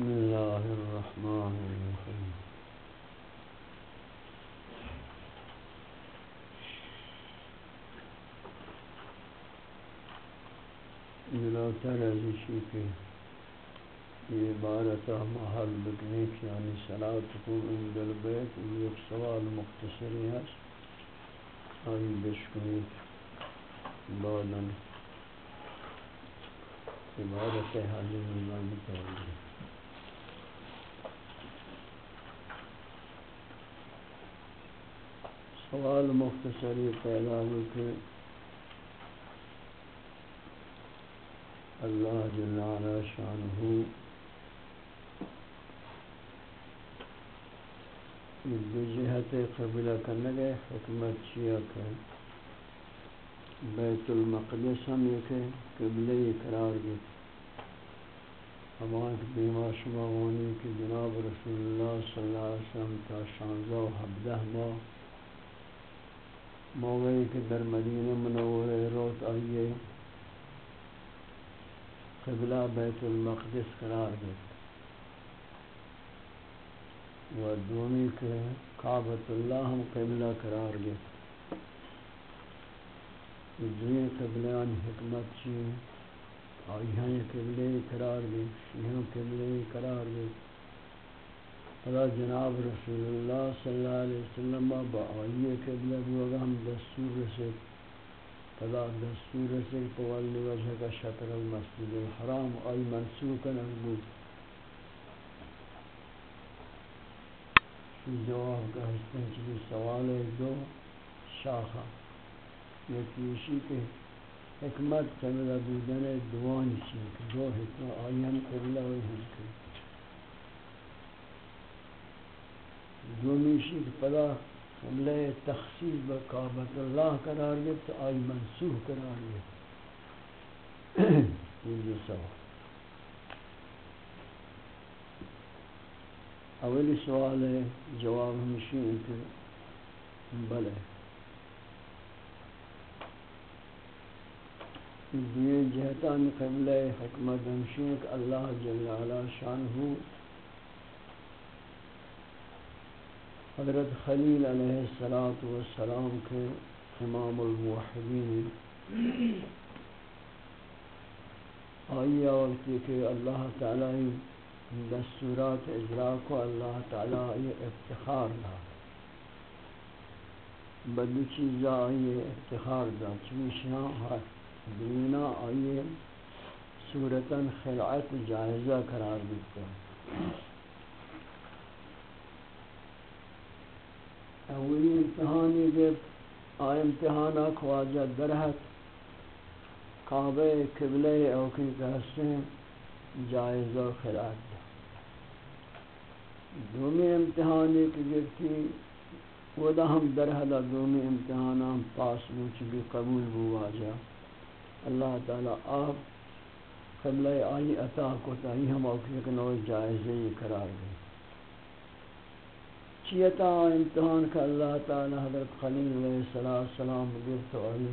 بسم الله الرحمن الرحيم. ملاتر عزیشی کے یہ عبارت محل بکنیک یعنی صلاة کو عند البیت یہ سوال مختصری ہے آئی بشکنی بعدا عبارت حل نظام تولی سوال مختصری پیدا ہوتے اللہ جل علا شانہ دو جہت قبلہ کرنے گئے حکمت شیعہ کہ بیت المقدس ہم ایک قبلہ قرار گئے ہمان کے بیما شما وانی کہ جناب رسول اللہ صلی اللہ علیہ وسلم تا شانزہ و حبدہ ماہ موقعی کہ در مدینہ منور روت آئیے۔ قبلہ بیت المقدس قرار دے۔ و دومی کے کعبۃ اللہ ہم قبلہ قرار دے۔ دوی قبلیان حکمت چی آئیہاں قبلے قرار دے شیہاں قبلے قرار دے۔ فلا جناب رسول اللہ صلی اللہ علیہ وسلم با آئیے قبلہ بوگا ہم دستور رسید فلا دستور رسید سے تولي وجهك شطر المسجد الحرام اي منسوكا بود جواب کا حسن چلی سوال ہے دو شاخہ یکی اسی کے حکمت چمدہ بودن دوان چیک دو حکمت آئین قبلہ و حکمت دومی شیک پدا حملہ تخصیص بقابت اللہ قرار گئے تو آئی منسوح قرار گئے یہ سوال۔ اولی سوال ہے، جواب ہمشی ہے کہ بلے دیئے جہتان قبلہ حکمت ہمشی کہ اللہ جل علا شان ہو حضرت خلیل علیہ السلام والسلام کے امام الموحدین۔ آئیہ وقتی کہ اللہ تعالی دستورات اجراء کو اللہ تعالی یہ افتخار دا بدو چیزا آئیے، افتخار دا چوشیاں دینا آئیے، صورتاً خلعت جائزہ قرار دیتا اولی امتحانی کے آئے امتحانا خواجہ درہت، کعبہ قبلہ اوکی کہستے جائز و خلاف دومی امتحانی کی گفتی ودا ہم درہدہ دومی امتحانا ہم پاس بوچ بھی قبول بو آجا اللہ تعالی آپ قبلہ آئی عطا کو تاہی ہم اوکی کنو جائزہ یہ قرار گئی چیتا امتحان کا اللہ تعالی حضرت خلیل علیہ السلام گفت علی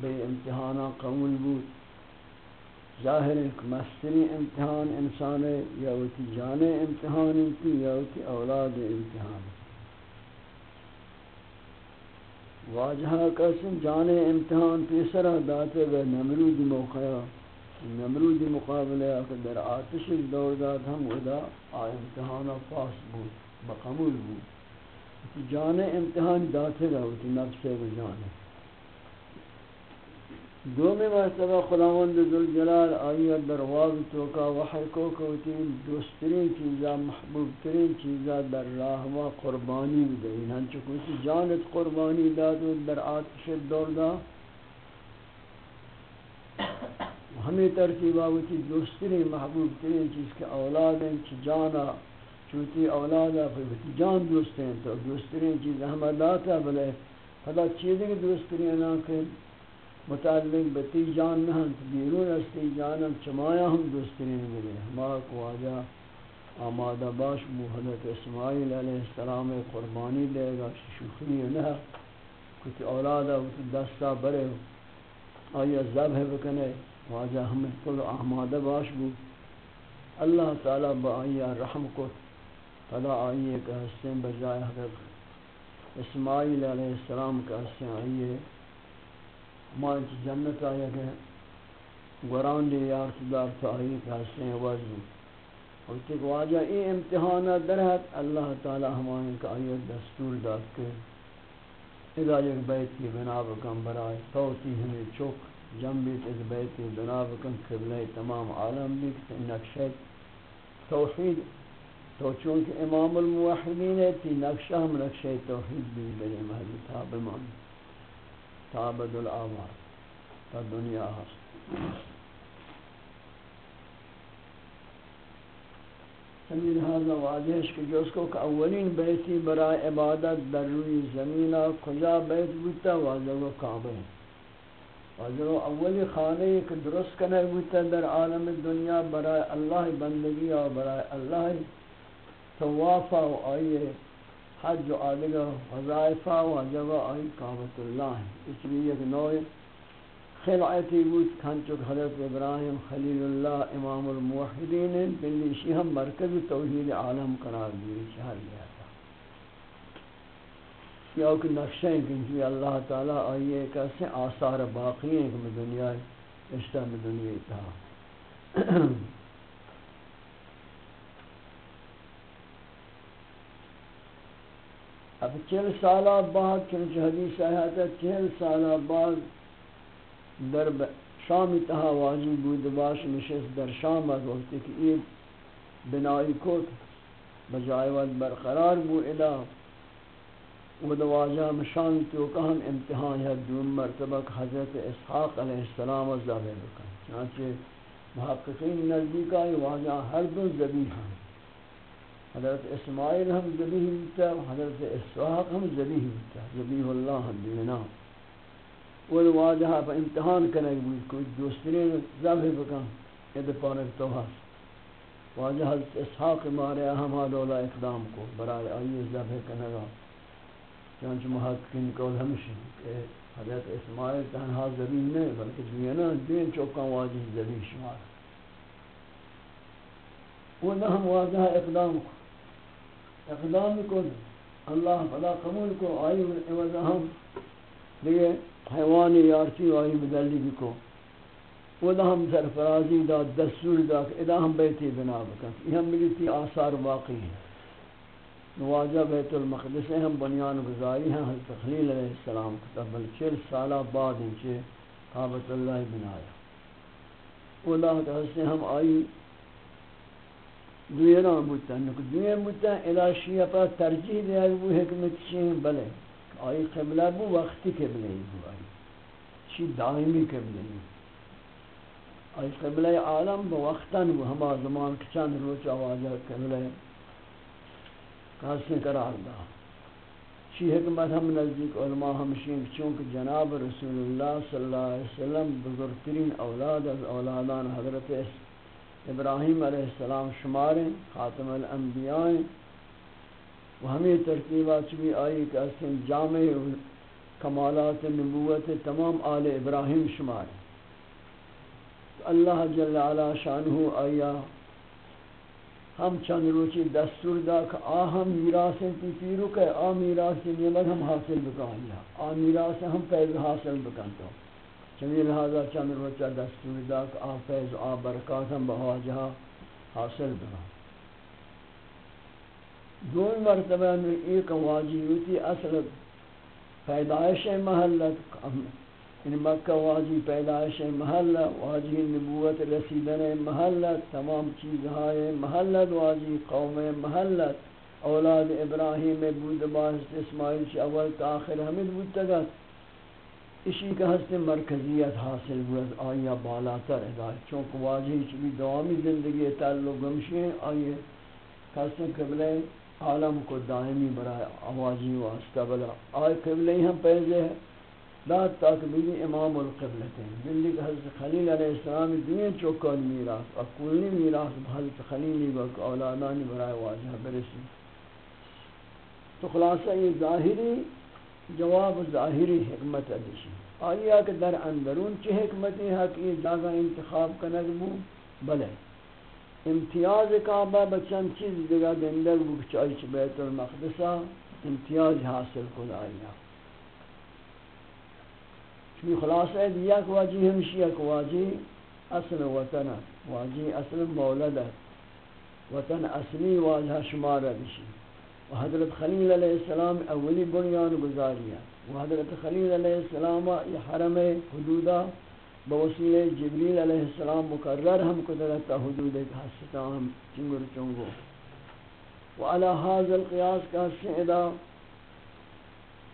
بے امتحانہ قبول بود۔ ظاہر ایک مستری امتحان انسان یا ہوتی جان امتحان کی، یا ہوتی اولاد امتحان واجہ قسم جان امتحان پیسرہ داتے گئے نمرود موقع نمرود مقابلہ در آتش دور داد ہم ادا آ امتحانہ پاس بود۔ بقبول بود جان امتحان داتے گا ہوتی نفس و جان دو میں مرتبہ خداوند ذوالجلال آئیہ درواز توکا وحی کو کوتی دوسترین چیزا محبوب ترین چیزا در راہ و قربانی بدہین یعنی ہنچو کوتی جانت قربانی دادو در آتش دور دا۔ ہمیں ترتیبہ ہوتی دوسترین محبوب ترین چیز کے اولاد ہیں، چی جانا چوتی اولادا پھر جان دوست ہیں، تو دوسترین چیز احمدات ہے بلے پدا چیزیں کہ دوسترین نا کہ متعلق بتی جان نہ ہم بیرون استی جانم چمایا ہم دوسترین بلے ہما کو آجا آمادہ باش بو حضرت اسماعیل علیہ السلام قربانی دے گا شخری نہ۔ کچھ اولادا دستا برے آیا ذبح بکنے واجہ ہمیں کل احمد باش بو اللہ تعالی با آیا رحم کو فلا آئیے کہ حسین بجائے حضرت اسماعیل علیہ السلام کا حسین آئیے۔ مانچ جنت آیا کہ گران دی یارت دار تو آئیے کہ حسین وزن اور تک واجہ ای امتحانہ درہت اللہ تعالی ہمائیں کہ آئیے دستور داد کے اذا یک بیت کی بنا بکن برائے توتی ہمیں چوک جنبیت از بیت کی بنا بکن قبلہ تمام عالم بھی نقشہ توحید تو چونکہ امام الموحدین ہے، تی نقشہ ہم نقشہ توحید بھی بلے محلی تاب مان تابد العوار تا دنیا ہاں۔ ہست سمیر حاضر واضح کہ جو اس کو کہ اولین بیتی برای عبادت در روی زمینہ کجا بیت بودتا واضح و کعبہ واضح و اولی خانه کہ درست کنے بودتا در عالم دنیا برای اللہ بندگی و برای اللہ توافہ و آئیے حج و آدھگا وظائفہ و جگہ آئی کعبت اللہ اس لیے ایک نوع خلعتی بود کھنچک حضرت ابراہیم خلیل اللہ امام الموحدین بلی شیہم مرکز توحید عالم قرار دیئے شہر گیا تھا یا اوک نقشیں کنچوی جی اللہ تعالیٰ آئیے کیسے آثار باقی ہیں کہ میں دنیا اشتہ میں دنیا تھا۔ اب چل سالہ بعد چنچہ حدیث آیا تھا، چل سالہ بعد در شام تہا واجی بود باش نشست در شام از وقتی کہ یہ بنائی کت بجائے وقت برقرار بو ادا و دواجہ مشان تو کہ ہم امتحان ہے دون مرتبہ حضرت اسحاق علیہ السلام و ذابہ بکن. چنانچہ محققین نزدیکہ واجہ ہر دو ذبیح ہیں حضرت اسماعیل ہم ذبیح ہوتا حضرت اسحاق ہم ذبیح ہوتا ذبیح اللہ دینا۔ وہ واجہ پر امتحان کرنے کی کوئی دوسرے ذبح بکن ید پانک تو ہس واجہ حضرت اسحاق مارے اہم حالولا اقدام کو، برائے آئیے ذبح کرنے گا چانچہ محققین قول ہمشہ کہ حضرت اسماعیل تنہا زبین ہاں نہیں، بلکہ دینا دین چوکا واجہ زبین شمار۔ وہ نہ ہم واجہ اقدام کو اقدام کو اللہ فلا قبول کو آئی وزہ ہم دیئے حیوانی یارتی بدلی بکو۔ وہ ہم سرفرازی دا، دستور دا ادا ہم بیتی بنا بکن۔ یہ ہم ملتی آثار باقی ہیں۔ نواجہ بیت المقدس ہم بنیان گزاری ہیں۔ حضرت خلیل علیہ السلام کتا بل چل سالہ بعد انچے قابط اللہ بنایا۔ وہ دا ہم آئی دویران بودتا نکو دویران بودتا ادا شیعہ پر ترجیح دیا وہ حکمت چین بلے، آئی قبلہ بو وقتی قبلہ ہی بو آئی، چی دائمی قبلہ ہی۔ آئی قبلہ عالم بو وقتاً بو ہما زمان کچان روچ آوازہ قبلہ کاسی قرار دا۔ چی حکمت ہم نزدیک علماء ہمشین، چونکہ جناب رسول اللہ صلی اللہ علیہ وسلم بزرگترین اولاد از اولادان حضرت ابراہیم علیہ السلام شماریں خاتم الانبیاء و ہمیں ترتیبات بھی آئی کہ اسن جامع کمالات نبوت تمام آل ابراہیم شمار اللہ جل علا شانہ آیا۔ ہم چند روچی دستور دا کہ آ ہم میراث تی پیرو کہ آ میراث نعمت ہم حاصل بکن یا آ میراث ہم فیض حاصل بکن تو چمی لہذا چند روچا دستور دا کہ آ فیض آ برکات ہم بہواجہ حاصل بکن دون مرتبہ میں ایک واجی اصل پیدائش محلت یعنی مکہ واجی پیدائش محلہ، واجی نبوت رسیدن محلت تمام چیز ہائے محلت واجی قوم محلت اولاد ابراہیم بود باس اسماعیل سے اول تا آخر حمد بودتگت اسی کا حسن مرکزیت حاصل ہوا آیا بالاتر ہدایت، چونکہ واجی چلی دوامی زندگی تعلق گمشی آئیے حسن قبلہ عالم کو دائمی برائے آوازی واسطہ بلا۔ آئے قبلہ ہم پہلے ہیں، لا تاکبیلی امام القبلتیں دلی کہ حضرت خلیل علیہ السلام دنیا چوکان میراث، اور کلی میراث حضرت خلیلی وقت اولادانی برائے واجہ برسی۔ تو خلاصہ یہ ظاہری جواب ظاہری حکمت ادشی آیا کہ در اندرون چی حکمتی ہے کہ یہ جاگہ انتخاب کنگ بو بلے۔ امتیاز کعبہ بچن چیز دیگا دندگ بو چاہی چی بیت المقدسہ امتیاز حاصل کن آیا چمی خلاصہ دیا کہ واجی ہمشی ہے کہ واجی اصل وطن واجی اصل مولد وطن اصلی واجہ شمارہ بشی و حضرت خلیل علیہ السلام اولی بنیان گزاریا و حضرت خلیل علیہ السلام یہ حرم حدودہ بوسیل جبریل علیہ السلام مقرر ہم قدرت حدود حسطا ہم چنگر چنگو. و علی حاضر القیاس کا سعدہ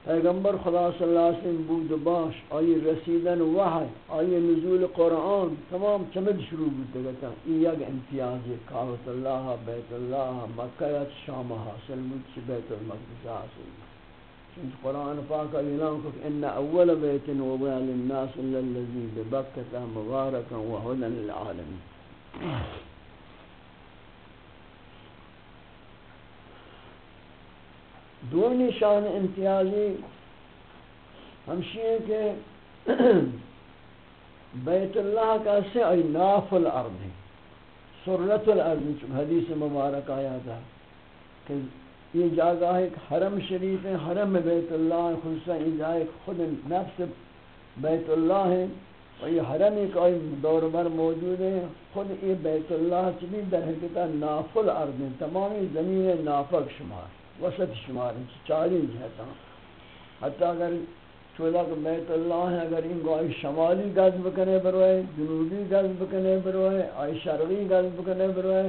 پیغمبر خدا صلی اللہ علیہ وسلم بود باش آئی رسیدن وحی آئی نزول قرآن، تمام چمد شروع بود گتا این یک امتیاز کعبت اللہ، بیت اللہ، مکہ شام حاصل بود چی بیت المقدس حاصل بود. چونکہ قرآن پاک اعلان کو ان اول بیت وضع للناس الا الذي ببکة مبارکا وهدى للعالمين دو نشان امتیازی ہمشی ہیں کہ بیت اللہ کا سے ای ناف الارض ہے، سرت الارض حدیث مبارک آیا تھا کہ یہ جاگہ ایک حرم شریف ہے، حرم بیت اللہ خصوصا یہ جاگہ خود نفس بیت اللہ ہے اور یہ حرم ایک آئی دور بر موجود ہے، خود یہ بیت اللہ چلی در حقیقت ناف الارض ہے، تمامی زمین نافق شمار۔ وسط شمار چالی جہتا حتی اگر چولا کہ بیت اللہ ہے، اگر ان کو آئی شمالی غزب کرنے بروئے جنوبی غزب کرنے بروئے آئی شرقی غزب کرنے بروئے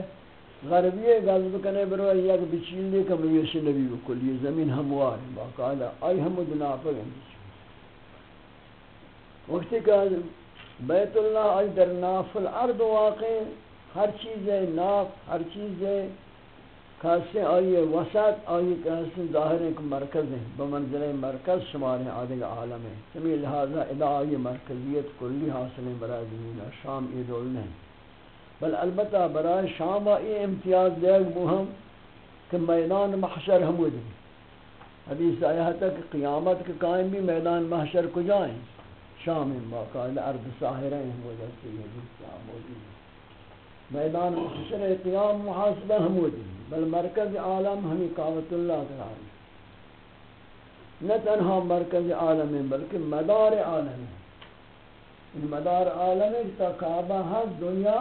غربی غزب کرنے بروئے یک بچیلی کہ میوشی نبی بکل، یہ زمین ہموار ہے باقاعدہ آئی ہم دنا پر وقتی کہ بیت اللہ آئی در ناف الارض واقع، ہر چیز ہے، ناف، ہر چیز ہے۔ کاسے آئیے وسط آئیے کاسے ظاہر ایک مرکز ہیں بمنزل مرکز شمار ہیں آدھے عالم ہے۔ سمی لہذا ادا آئیے مرکزیت کلی حاصل ہیں برای زمین، شام یہ دول نہیں۔ بل البتہ برای شام آئیے امتیاز دے مہم کہ میدان محشر ہم دی حدیث آیا تھا کہ قیامت کے قائم بھی میدان محشر کو جائیں شام باقاعدہ ارد ساحرہ ہیں، وہ جیسے یہ بھی موجود ہے میدان محشر قیام محاسبہ حمودی بل مرکز عالم ہمیں قاوت اللہ قرار نہ تنہا مرکز عالم ہے بلکہ مدار عالم ہے یعنی مدار عالم ہے تا کعبہ ہست دنیا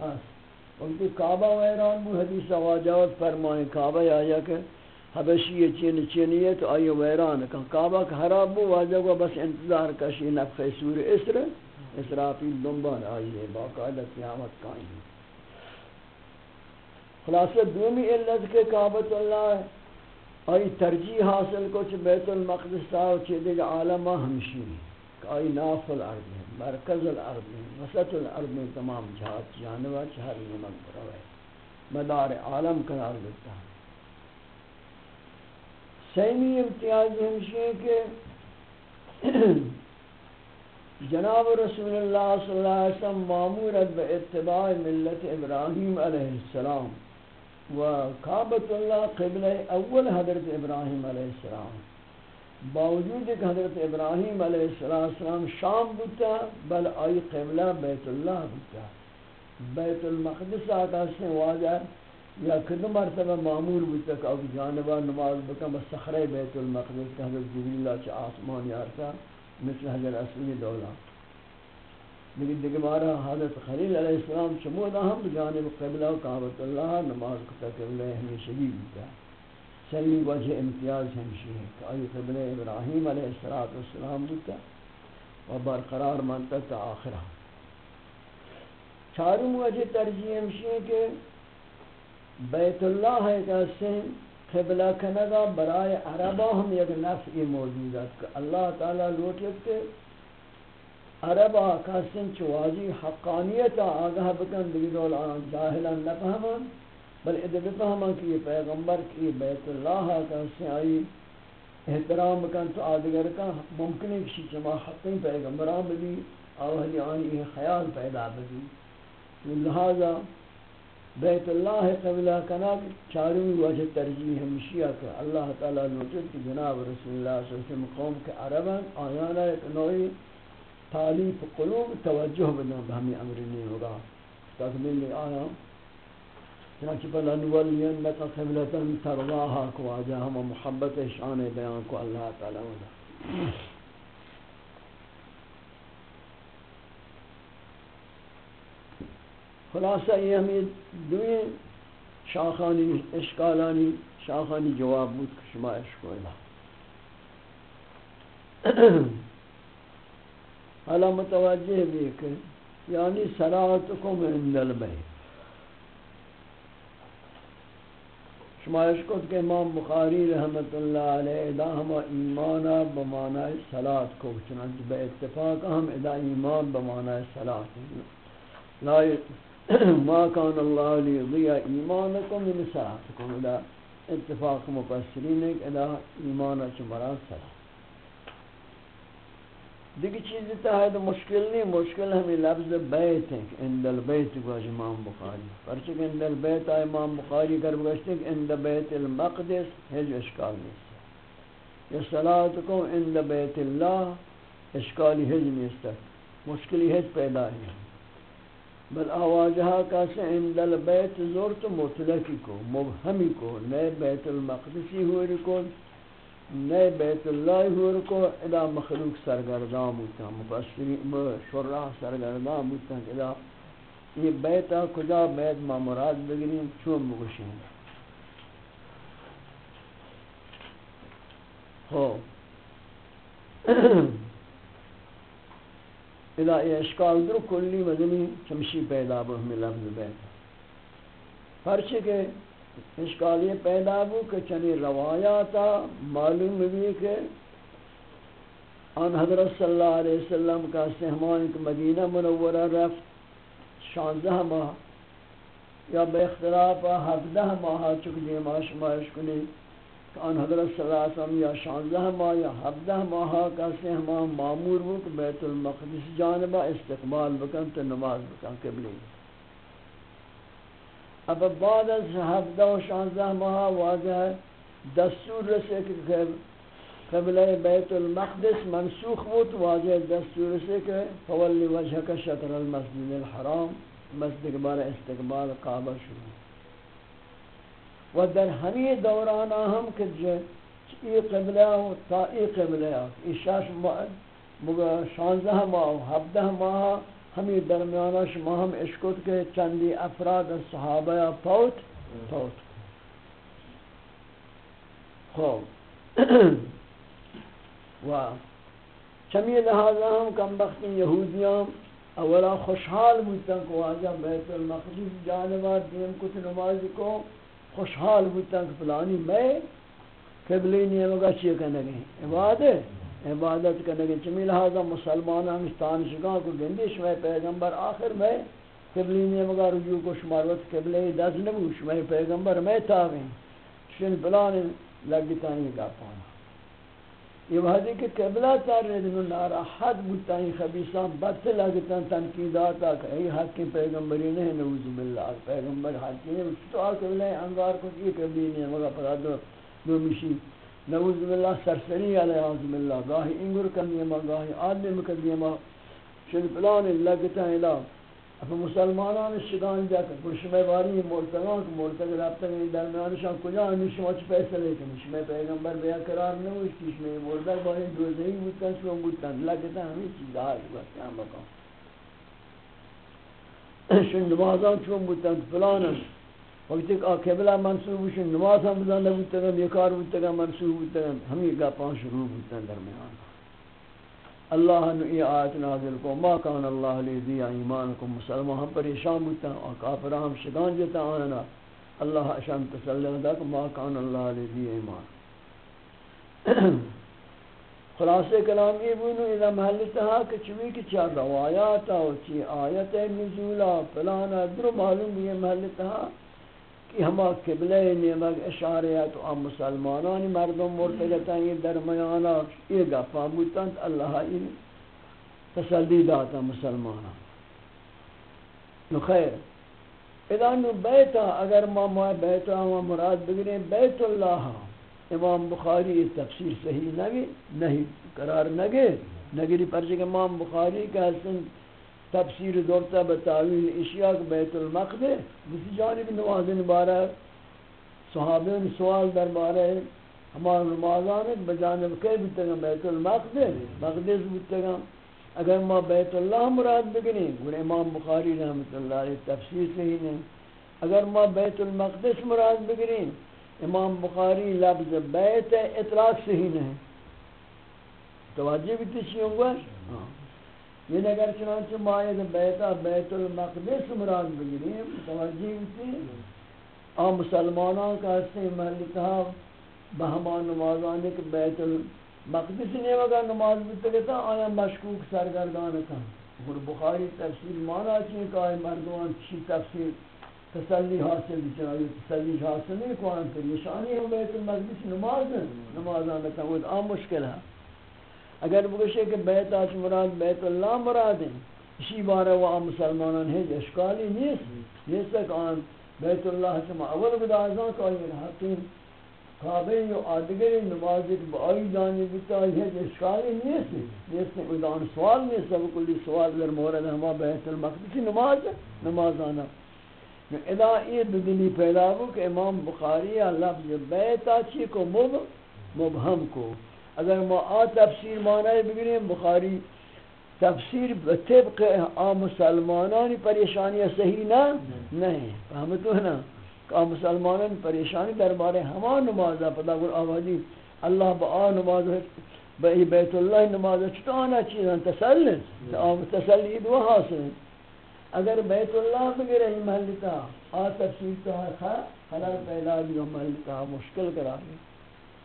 ہاں۔ ہست وقتی کعبہ ویران بو حدیث واجاوت فرمائیں، کعبہ آیا کہ حبشی چین چینیے تو آئیے ویران کہا کعبہ کا حراب بو واجہ کو بس انتظار کشی نفخ سور، اسر، اسرافیل دنبان آئیے باقاعدہ قیامت قائم ہے۔ خلاصہ دومی علت کے کعبت اللہ ہے۔ آئی ترجیح حاصل کو چھ بیت المقدس تاو چھ دیگا عالمہ ہمشی آئی ناف الارض ہے، مرکز الارض ہے، وسط الارض میں تمام جہات جانوہ چہر نمک بروے مدار عالم قرار دیتا ہے۔ سیمی امتیاز ہمشی ہے کہ جناب رسول اللہ صلی اللہ علیہ وسلم معمورت بے اتباع ملت ابراہیم علیہ السلام۔ و کعبۃ اللہ قبل اول حضرت ابراہیم علیہ السلام. باوجود کہ حضرت ابراہیم علیہ السلام شام بتا بل آئی قبلہ بیت اللہ بتا بیت المقدس آتا سے واجہ، یا کدو مرتبہ معمول بتا کہ اب جانبہ نماز بکا بسخرہ بیت المقدس، کہ حضرت جبریل چا آسمان یارتا، مثل حضرت اصلی دولہ لیکن دیکھ مارا حضرت خلیل علیہ السلام شمودا ہم جانب قبلہ و کعبت اللہ نماز کتا قبلہ ہمیشہ بھی بیتا سلی وجہ امتیاز ہمشی ہے کہ آئی قبلہ ابراہیم علیہ السلام بیتا و برقرار مانتا تا آخرہ۔ چاروں وجہ ترجیح ہمشی ہے کہ بیت اللہ ہے کہ قبلہ کنگا برائے عربہ ہم یک نفعی موجود کہ اللہ تعالیٰ لوٹیت کے عرب آکاسن چوازی حقانیت آگاہ بکن دیگی دول آن جاہلا نفہمان بل ادھے بفہمان کہ یہ پیغمبر کی بیت اللہ آکاسن آئی، احترام بکن تو آدگر کا ممکن ہے کسی چما حقی پیغمبران بھی اوہلی آنی خیال پیدا بھی لہذا بیت اللہ قبلہ کناب چاروں وجہ ترجیح ہمشیہ کہ اللہ تعالیٰ نوجد کی جناب رسول اللہ صلی اللہ علیہ وسلم قوم کے عرباً آیانا ایک نوعی تعلیف قلوب توجہ بدن بہمی امر نہیں ہوگا۔ تکمیل آیا۔ چنانچہ پر لنولینک قبلتا ترواہا کو آجا، ہم محبت شان بیان کو اللہ تعالیٰ ہوگا خلاصہ یہ ہمیں دوئیں شاخانی، اشکالانی شاخانی جواب بود کہ شما اشکولا حالا متوجہ بھی کہ یعنی صلاتکم عند البیت. شما اشکت کہ امام بخاری رحمت اللہ علیہ ادا ہم ایمانا بمانا صلات کو، چنانچہ بے اتفاق ہم ادا ایمان بمانا صلات لا ما كان الله ليضيع ايمانكم من صلاتكم اذا اتفاق مفسرین ہے ادا ایمان اچ مراد صلاح دیگه چیزی تا ہے تو مشکل نہیں، مشکل ہمیں لفظ بیت ہے کہ اند البیت کو امام بخاری۔ پرچہ کہ اند البیت آئے امام بخاری کر بگشتے کہ اند بیت المقدس ہج اشکال نہیں یہ صلاتکم اند بیت اللہ اشکالی ہج نہیں مشکلی ہج پیدا ہے بل آواجہا کاسے اند البیت زورت مطلقی کو، مبہمی کو، نئے بیت المقدسی ہوئی کو نئے بیت اللہ ہوئی کو ادا مخلوق سرگردان ہوتا مفسری شرح سرگردان ہوتا ادا یہ بیتا کجا بیت ما مراد بگرین چون مگوشیں ہو۔ اذا یہ اشکال در کلی مدنی چمشی پیدا بو ہمیں لفظ بیت۔ پرچہ کہ اشکالی پیدا بو کہ چنی روایاتا معلوم بھی کہ ان حضرت صلی اللہ علیہ وسلم کا سہمان کہ مدینہ منورہ رفت شانزہ ماہ یا بے اختلاف ہفدہ ماہ چک دیماش ماش کنی کہ ان حضرت صلی اللہ علیہ وسلم یا شانزہ ماہ یا حبدہ ماہ کا سے ہم معمور ہو کہ بیت المقدس جانبہ استقبال بکن تو نماز بکن قبلی اب بعد از حبدہ و شانزہ ماہ واضح دستور رسے کہ قبلہ بیت المقدس منسوخ بود، واضح دستور رسے کہ فولی وجہ کا شطر المسجد الحرام، مسجد بار استقبال کعبہ شروع۔ و در ہمی دوران ہم کہ ای قبلہ و تا ای قبلہ ای شاش شانزہ ماہ و ہبدہ ماہ ہمی درمیانا شما ہم اشکت کے چندی افراد صحابہ پوت؟ پوت. خوب. و چمی لہذا ہم کم بختی یہودیاں اولا خوشحال بودتا کو آجا بیت المقدس جانبات دیم کت نماز کو خوشحال بودتا کہ فلانی میں قبلی نیمگا چیئے کرنے عبادت. عبادت کرنے گئے چمی لہذا مسلمان ہمستان شکاں کو گندش میں پیغمبر آخر میں قبلی نیمگا رجوع کو شماروت قبلی دست نبو شمی پیغمبر میں تاویں شن فلانی لگتا ہی گا پانا۔ یہ وحدی کہ قبلہ تار رہے دنو ناراحت بودتا ہی خبیصان بد لگتا تنقیداتا کہ ای حق کی پیغمبری نہیں نعوذ باللہ۔ پیغمبر حقی نہیں، اس تو قبلہ انگار کو یہ قبلی نہیں مگا پتا دو دو مشی نعوذ باللہ سرسری علیہ عظم اللہ گاہی انگر کر دیما گاہی آدم کر دیما شن پلان لگتا ہے اب مسلمانان شگان جا کہ پرشمہ باری مرتگان کہ مرتگ رابطہ میں درمیانشان کجا ہمیں شما چھ پیسہ لے کہ شما پیغمبر بیا قرار نہ ہوئی کہ شما مردگ باری دوزہی بودتن، شما بودتن. لگتا ہمیں چیز آئی بس ہم بکن شن نمازان چون بودتن فلانا وقتی کہ قبلہ منصوب شن نماز ہم بزن بودتن یہ کار بودتن منصوب بودتن ہمیں گا پانچ شروع بودتن درمیان اللہ نے یہ آیت نازل کو ما کان اللہ لی دی ایمانکم مسلمان ہم پریشان بودتا اور کافر ہم شگان جتا آنا اللہ اشان تسلیم دا کہ ما کان اللہ لی دی ایمان خلاص کلام یہ بونو اذا محلتها کہ چوی کی چار روایات اور چی آیت نزولا فلانا در معلوم بھی محلتها کہ ہما قبلہ نعمت اشاریت و مسلمانان مردم مرتگتا یہ درمیانا یہ گفا بودتاند اللہ این تسلی داتا مسلمانان۔ نو خیر، ادان بیتا، اگر ما ما بیتا ما مراد بگیریں بیت اللہ۔ امام بخاری تفسیر صحیح نگی، نہیں، قرار نگے نگری پرچے کہ امام بخاری کا حسن تفسیر دورتا بتاویل اشیاء بیت المقدس کسی جانب نمازن بارہ صحابین سوال در بارہ ہمارا نمازان بجانب کئی بتگا بیت المقدس مقدس بتگا اگر ما بیت اللہ مراد بگنی گوڑ امام بخاری رحمت اللہ علیہ تفسیر صحیح نہیں اگر ما بیت المقدس مراد بگنی امام بخاری لفظ بیت اطلاق صحیح نہیں توجہ بھی تشی گا ہاں۔ یہ اگر چنانچہ مائد بیتا بیت المقدس مراد بگنی توجہ بھی تھی مسلمانوں کا حصہ محلی کہا بہمان نمازانے کے بیت المقدس نے وگا نماز بتگتا آیا مشکوک سرگردان تھا۔ اور بخاری تفسیر مانا چیئے کہ آئے مردوان چی تفسیر تسلی حاصل چاہیے تسلی حاصل نہیں کوان پر نشانی ہے بیت المقدس نماز نماز کا وہ عام مشکل ہے۔ اگر بگشے کہ بیت آج مراد بیت اللہ مراد ہے اسی بارے وہ عام مسلمانان ہے اشکالی نیست نیست کہ آن بیت اللہ سے اول بدا ازاں کہ آئی حقیم کعبه و آدگری نمازی که با جانی بیتا ہے اشکالی نیست نیست ادان سوال نیست و کلی سوال در مورد ہما بیت المقدسی نماز ہے نماز آنا ادا یہ دلی پیدا ہو کہ امام بخاری لفظ بیتا چی کو، مبہم کو۔ اگر ما آ تفسیر معنی بگیریم، بخاری تفسیر طبق عام مسلمانانی پریشانی صحیح نہ نہیں فهمتو نا کہ مسلمانان پریشانی دربارے ہما نماز پدا گر آوازی اللہ با آ نماز با ای بیت اللہ نماز چطانا چیزان تسل تسلی. دو حاصل. اگر بیت اللہ بگیر ای محلتا آ تفسیر تو ہے خلال پیدا بھی محلتا مشکل کرا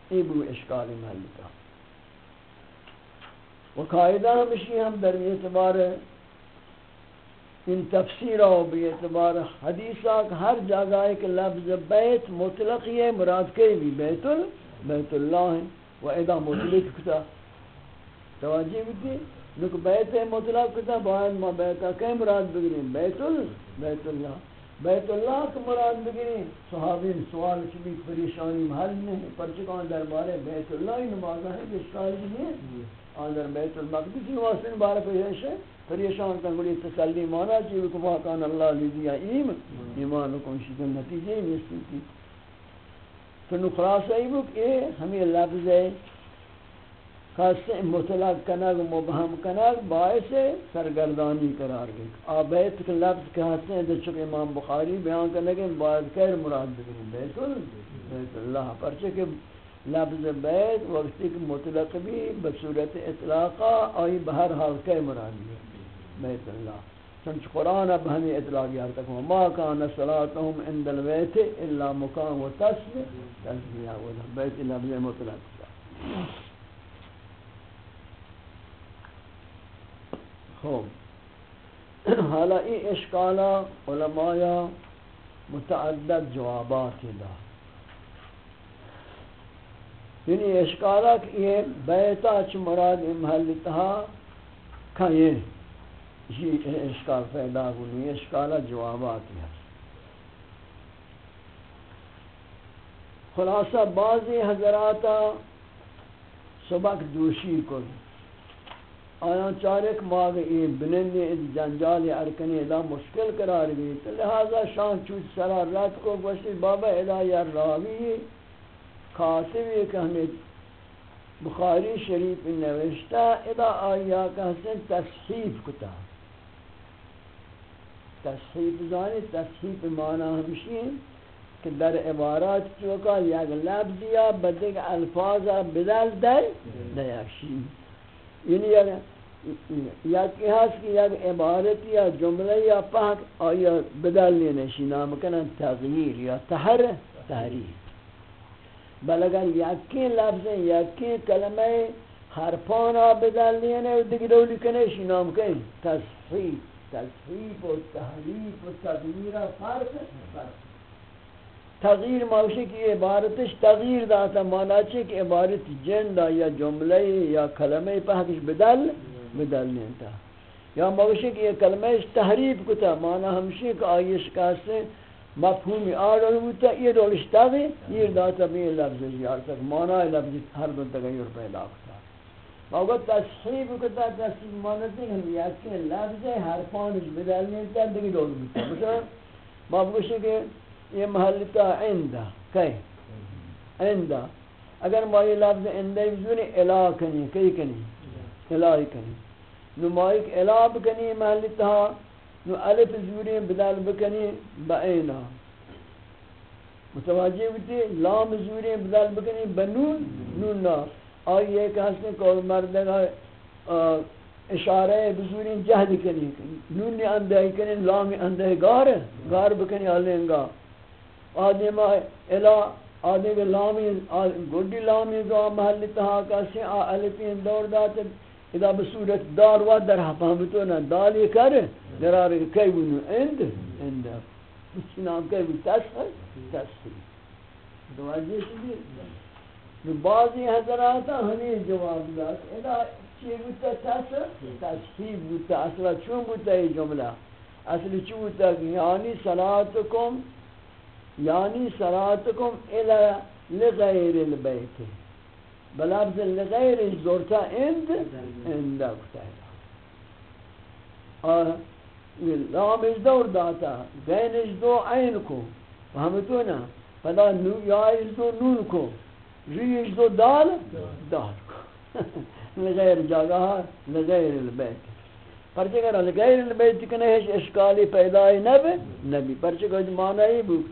ای بو اشکال محلتا و وقائدہ ہمشی ہم در اعتبار ان تفسیر و بی اعتبار حدیثہ ہر جگہ ایک لفظ بیت مطلق یہ مراد کے بھی بیت ال بیت اللہ ہے۔ و ادا مطلق کتا۔ توجہ بھی لوگ بیت مطلق کتا، باید ما بیتا کہ مراد بگرین بیت ال بیت اللہ۔ بیت اللہ کا مراد بگرین صحابین سوال چلی پریشانی محل نہیں، پرچکان دربارے بیت اللہ ہی نمازہ ہے، جس کال بھی نہیں آدر بیت المقدس نواسن بارہ پیش ہے پریشان کن بڑی تسلی مانا چیئے کہ وہاں اللہ لیدیا ایم ایمان کن شکل نتیجے نیستی تھی تو نخلاص ای بک اے ہمیں لفظ ہے خاصے مطلق کنگ، مبہم کنگ، باعث سرگردانی قرار گئی۔ آبیت کے لفظ کے حسن ہے چکہ امام بخاری بیان کرنے کے بعد کہر مراد بگرین بیت اللہ پرچہ کہ لفظ بیت وقتی کہ مطلق بھی بصورت اطلاقا آئی بہر حال کے مرادی ہے، بیت اللہ۔ چنچ قرآن اب ہمیں اطلاق یار تک ما کان صلاتهم عند البیت الا مقام و تسبیح تسبیح و بیت لفظ مطلق خوب۔ حالا این اشکالا علماء متعدد جوابات دا یعنی اشکالا کہ یہ بیتا چ مراد محلتها کھائیں یہ یہ اشکال پیدا ہوئی اشکالا جوابات ہیں۔ خلاصہ بعضی حضرات سبق دوشی کو آیا چارک ماغ ای بنندی جنجال ارکنی ادا مشکل قرار گئی۔ لہذا شان چوچ سرا رات کو گوشتی، بابا ادا یا راوی کاتبی کہ ہمیں بخاری شریف نوشتہ ادا آیا کہ حسن تصحیف کتا. تصحیف زانی، تصحیف معنی ہمشی کہ در عبارات چوکا یک لفظ یا بدک الفاظ بدل در دیکشی یعنی یک ہست کہ یک عبارت یا جملہ یا پاک آیا بدل لینشی نام کنن تغییر یا تحر تحریر. بل یکی لفظ یکی کلمه حرفانا بدل لینے و دیگه دولی کنشی نام کنن تصحیف تصحیف و تحریف و تغییر فرق فرق. تغییر موشی کی عبارتش تغییر داتا مانا چی کہ عبارت جن دا یا جملے یا کلمے پہ بدل بدل نہیں یا موشی کہ یہ کلمہ تحریف کتا مانا ہمشی کہ آئیش کاسے مفہومی آرول بوتا یہ رولشتا گئی یہ داتا بھی لفظ زیار تک مانا لفظ ہر دن تغیر پیدا کتا موقع تصحیب کتا تصحیب مانا تھی ہم یکی لفظ ہر پانش بدلنے تا دیگی رول بوتا مثلا موقع کہ یہ محلتا عندہ کئی عندہ اگر ما یہ لفظ عندہ بزونی الہ کنی کئی کنی الہی کنی نو مائک الاب کنی محلی تہا نو الف زوری بدل بکنی بعینا متوجہ ہوتی لام زوری بدل بکنی بنون نون نا. آئی ایک حسن کول مردگا اشارہ بزوری جہد کنی. نون نی اندہی کنی، لام اندہی گار گار بکنی آلینگا آدم الہ آدم لامی گوڑی لامی دعا محلی تہا کسی، آ الفین دور داتے اذا بصورت دار و در فهمتونا دالی کر درار کی بنو اند اند. اس نام کی بھی تصحیح تصحیح دواجی شدی نو بعضی حضرات ہمیں جواب داد. اذا چی بوتا تصحیح تصحیح بوتا اصلا چون بوتا یہ جملہ اصلی چون بوتا یعنی صلاتکم یعنی صلاتکم الى لغیر البیت. بلفظ لغیر زورتا اند اند اور لام از دور داتا. غین از دو عین کو. فهمتونا فلا یا از دو نون کو. ری از دو دال دال کو. لغیر جاگہ، لغیر البیت. پرچہ کہ لغیر البیت کنے ہے اشکالی پیدا نبی نبی. پرچہ کہ معنی بود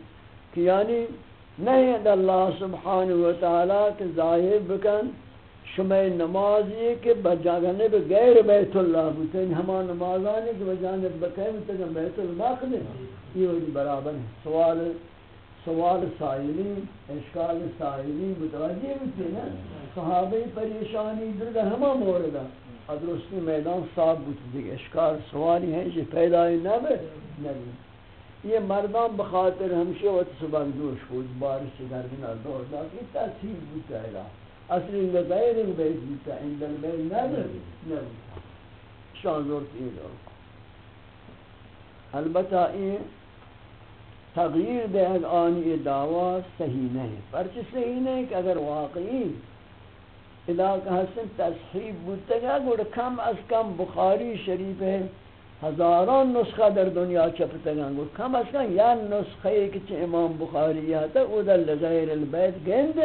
کہ یعنی نہیں اللہ سبحانہ و تعالی کے ظاہر بکن، شمع نمازی کے بجانب غیر بیت اللہ بکن، ہما نمازانی کے بجانب بکن تکن بیت المقدس یہ وہی برابر ہے۔ سوال سوال سائلین، اشکال سائلین متوجہ ہوتے ہیں۔ صحابہ پریشانی در ہما موردہ۔ ادرستی میدان صاحب بوتے دیکھ اشکال سوالی ہیں جو پیدا نہ نبی یہ مردان بخاطر ہمشہ وقت صبح دوش بود بارش در بنا دور دا یہ تاثیر بوتا ہے اصلی لغیر البیت بوتا عند البیت نبر نبوتا شان زورت یہ دور البتہ یہ تغییر دے آنی دعویٰ صحیح نہیں پرچہ صحیح نہیں کہ اگر واقعی ادا کا حسن تصحیب بوتا گا گوڑا کم از کم بخاری شریف ہے۔ ہزاران نسخہ در دنیا چپتگان گو کم از کم یا نسخہ ایک چھ امام بخاری ہے او در لغیر البیت گند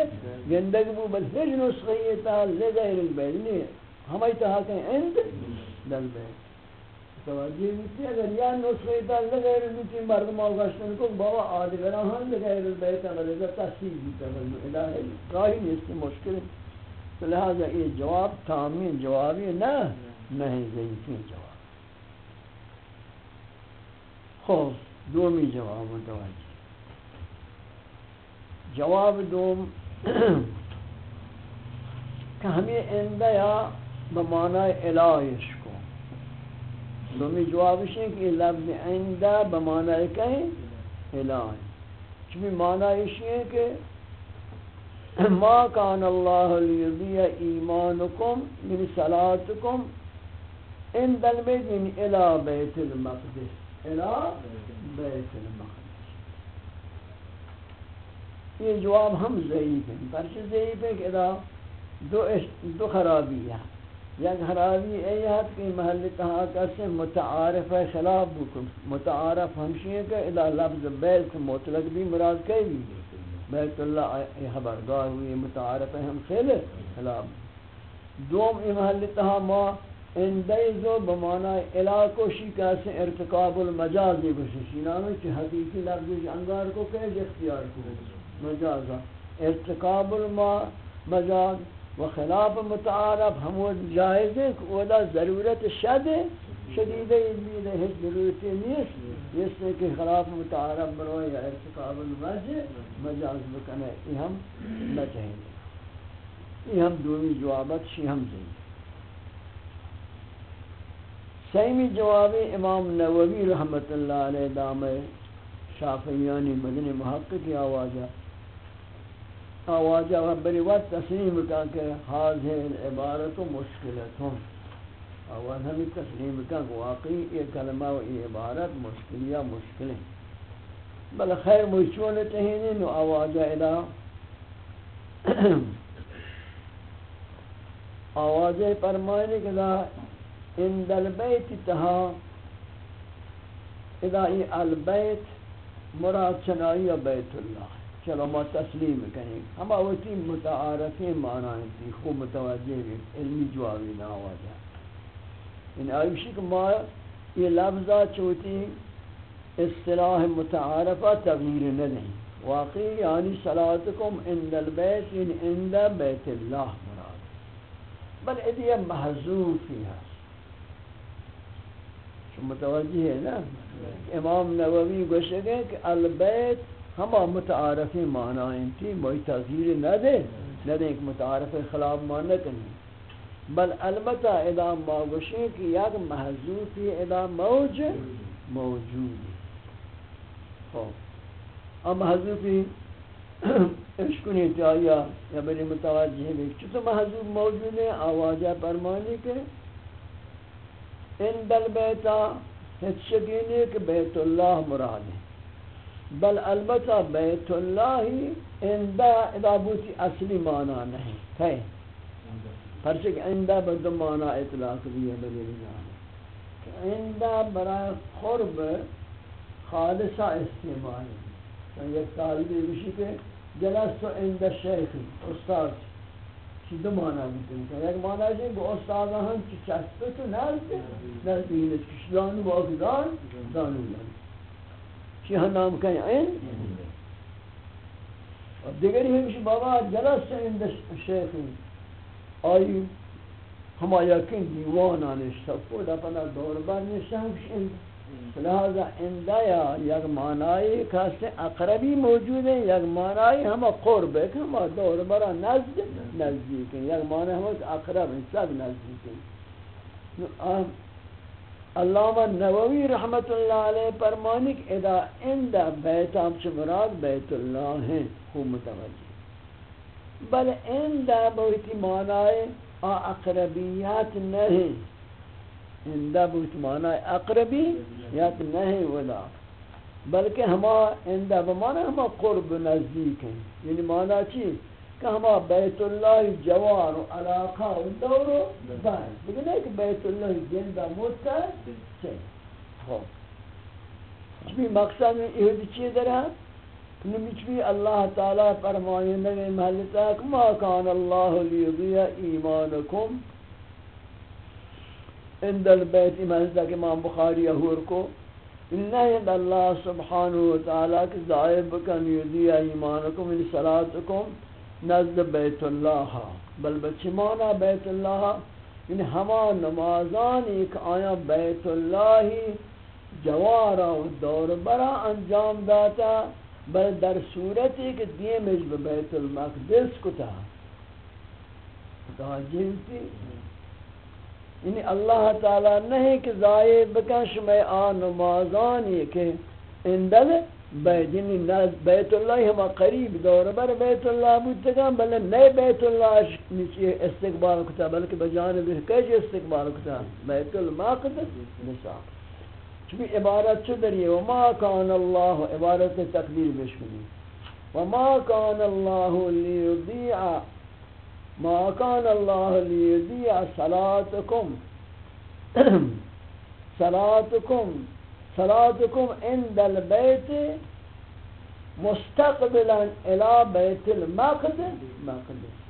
گندگ بو بل ہج نسخہ یہ تا لغیر البیت نہیں ہمیں تا کہ اند در بیت. توجہ ہوتی اگر یا نسخہ تا لغیر البیت مردم آگاشتن کو بابا آدگران ہم لغیر البیت اگر ازا تحصیل بیتا بل الہی راہی نیستی، مشکل. لہذا یہ جواب تامین جوابی نہ نہیں ضعیفی جواب. خوب دومی جواب متوجہ جی۔ جواب دوم کہ ہمیں اندہ یا بمعنی الہش کو۔ دومی جواب ہے کہ لفظ اندہ بمعنی کہیں الہ چمی معنی ہے کہ ما کان اللہ لیضیع ایمانکم من صلاتکم اند البیت من یعنی الہ بیت المقدس۔ الى بیت المقدس۔ یہ جواب ہم ضعیف ہیں پرچہ ضعیف ہے کہ ادا دو, دو خرابی ہے یک خرابی ای حد کہ محل کہا کسی متعارف خلاف بکن۔ متعارف ہمشی ہے کہ ادا لفظ بیت مطلق بھی مراد کئی بھی بیت اللہ خبردار ہوئی متعارف ہم خیلے خلاف۔ دوم ای محل کہا ما اندیزو بمانا علاقوشی کیسے ارتقاب المجازی بششی نامی چی حقیقی لفظی انگار کو کیج اختیار کو. مجازا ارتقاب المجاز و خلاف متعارف ہمود جائز ہے کہ اولا ضرورت شد ہے شدید علمی ہے ہیچ ضرورتی نیست. جس نے کہ خلاف متعارف بروئی یا ارتقاب المجاز مجاز بکنے یہ ہم نہ چاہیں گے یہ ہم دومی جوابت شی ہم دیں سیمی جواب امام نووی رحمت اللہ علیہ دام شافعیانی مدنی محقق کی آوازہ آوازہ و بری وقت تسلیم کا کہ حاضر عبارت و مشکلتوں۔ آواز ہمیں تسلیم کن واقعی یہ کلمہ و یہ عبارت مشکل یا مشکل بل خیر مشکل تہینی نو آواز الہ آواز فرمائنے کہ اند البیت تہا إذا ای البیت مراد چنائی بیت اللہ چلو ما تسلیم کریں ہم اوتی متعارفی معنی تھی خوب متوجہ علمی جوابی نہ آواز ان آئیشی کہ ما یہ لفظہ چوتی اصطلاح متعارفہ تغییر نہ دیں واقعی یعنی صلاتکم اند البیت ان اند بیت اللہ مراد. بل ادیہ محضوفی ہے متوجہ ہے نا؟ امام نووی گوشے گئے کہ البیت ہما متعارفی معنی انتی موئی تغییر نہ دے نہ دے ایک متعارف خلاف معنی کنی بل البتہ ادا موجود کہ یک محضوفی ادا موج موجود۔ خوب ام محضوفی اشکنی تایا یا بری متوجہ ہے چطور محضوف موجود ہے؟ آواجہ پرمانی کے ان دل بیتا ہچ شکینی کہ بیت اللہ مراد ہے۔ بل البتہ بیت اللہ اندہ ادا بوتی اصلی معنی نہیں، ہے۔ پرچک اندہ بدو معنی اطلاق بھی ہے بلی جانے اندہ برای قرب خالصہ استعمال ہے۔ یک طالبی بشی کہ جلس تو اندہ شیخی استاد۔ چی دو مانا می‌تونه یک مانا این به استاد هم چی چسته تو نرده نرده اینه چی کش دانو بازدان دانو دان چی ها نام کنی این؟ خب دیگری همیشه بابا جلس این دست شیخ. آیی هم آیا دیوان آنشتا خود اپنا دوربر نیشتا همش این لہذا اندہ یا یک معنی کہتے اقربی موجود ہے یک معنی ہما قرب ہے کہ ہما دور برا نزد نزدیک ہے یک معنی ہما اقرب ہیں، سب نزدیک ہیں۔ علامہ نووی رحمت اللہ علیہ فرمانی کہ اذا اندہ بیت ہم مراد بیت اللہ ہیں، خوب متوجہ۔ بل اندہ بہتی معنی اقربیات نہیں۔ اندہ بہتی معنی اقربیات نہیں ولا، بلکہ ہما اندہ بمعنی ہما قرب نزدیک ہیں۔ یعنی معنی چی؟ کہ ہما بیت اللہ جوار و علاقہ و دور و بائن لیکن نہیں کہ بیت اللہ جندہ مدتا ہے خوب چبی مقصد میں یہ چیز رہا نمیچ بھی اللہ تعالی فرمائے نبی محل ما کان اللہ لیضیع ایمانکم اند البیت محل تک امام بخاری اہور کو انہیں اللہ سبحانہ وتعالی کی ضائع بکن یضیع ایمانکم ان صلاتکم نزد بیت اللہ، بل بچی مانا بیت اللہ ان ہما نمازان ایک آیا بیت اللہ جوارا و دور برا انجام داتا، بل در صورتی کہ دیمش به بیت المقدس کتا متوجہ تھی یعنی اللہ تعالی نہیں کہ ضائع بکن شما آن نمازانی کہ اندل بیت یعنی بیت اللہ ہما قریب دور بر بیت اللہ بودتگا بل نئے بیت اللہ نیچے استقبال کتا، بلکہ بجانب کج استقبال کتا، بیت المقدس نصاب۔ چونکہ عبارت چو دریئے، وما کان اللہ عبارت تقدیر بشکنی وما کان اللہ لیضیع ما کان اللہ لیضیع صلاتکم صلاتکم صلاتکم عند البیت مستقبلا الى بیت المقدس. مقدس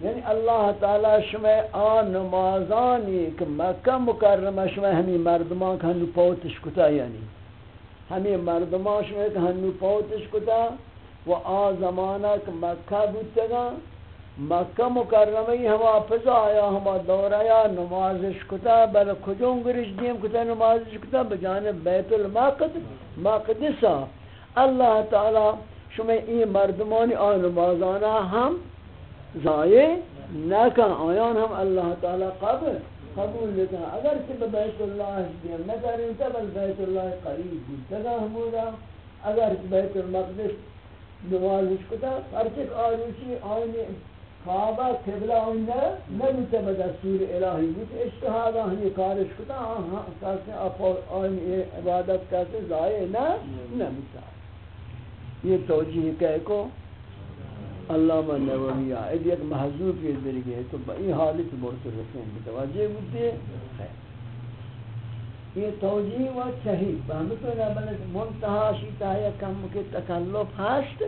یعنی اللہ تعالی شما آن نمازانی کہ مکہ مکرمہ شما ہمیں مردمان کا ہنو پوتش کتا یعنی. ہمیں مردمان شما کہ ہنو پوتش کتا و آ زمانہ کہ مکہ بودتا مکہ مکرمہ ہی ہما پزا آیا ہما دورا یا نمازش کتا بل کجون گرش دیم کتا، نمازش کتا بجانب بیت المقدس مقدسا اللہ تعالی شما این مردمانی آن نمازانا ہم ضائع نہ کن آیان ہم اللہ تعالی قبل قبول لیتا اگر کہ بیت اللہ دیم نہ کریں تو بیت اللہ قریب بودتا ہمورا اگر بیت المقدس نمازش کتا پرچک آروچی آئینی خوابہ قبلہ ہونے نبوتا بدستور الہی بود اشتہادہ ہنی کارش کتا کسی آن عبادت کسی ضائع نہ نبوتا یہ توجیہ کہے کو علامہ نووی آئے ایک محضوب یہ ذریعے تو بئی حالت برس رسیں متوجہ بودتے ہیں یہ توجیہ و صحیح فهمتو نا بلد منتہا شیطہ ہے کم کے تکلف ہست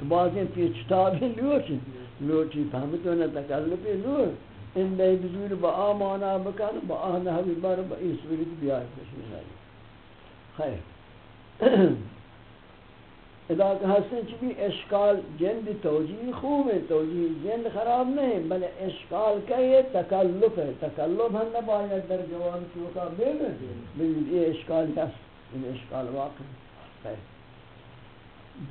کہ بعضی پیچتابی لوچی لوچی فهمتو نا تکلفی لوچ ان دے بزور با آمانا بکن، با آنہوی بار با این صورت بیائی کشمی خیر۔ ادا کہ حسن چی اشکال جند توجیہ خوب ہے، توجیہ جند خراب نہیں بل اشکال کا یہ تکلف ہے، تکلف ہم نہ باید در جوان جواب چوکا بل بل یہ اشکال ہے؟ ان اشکال واقع ہے۔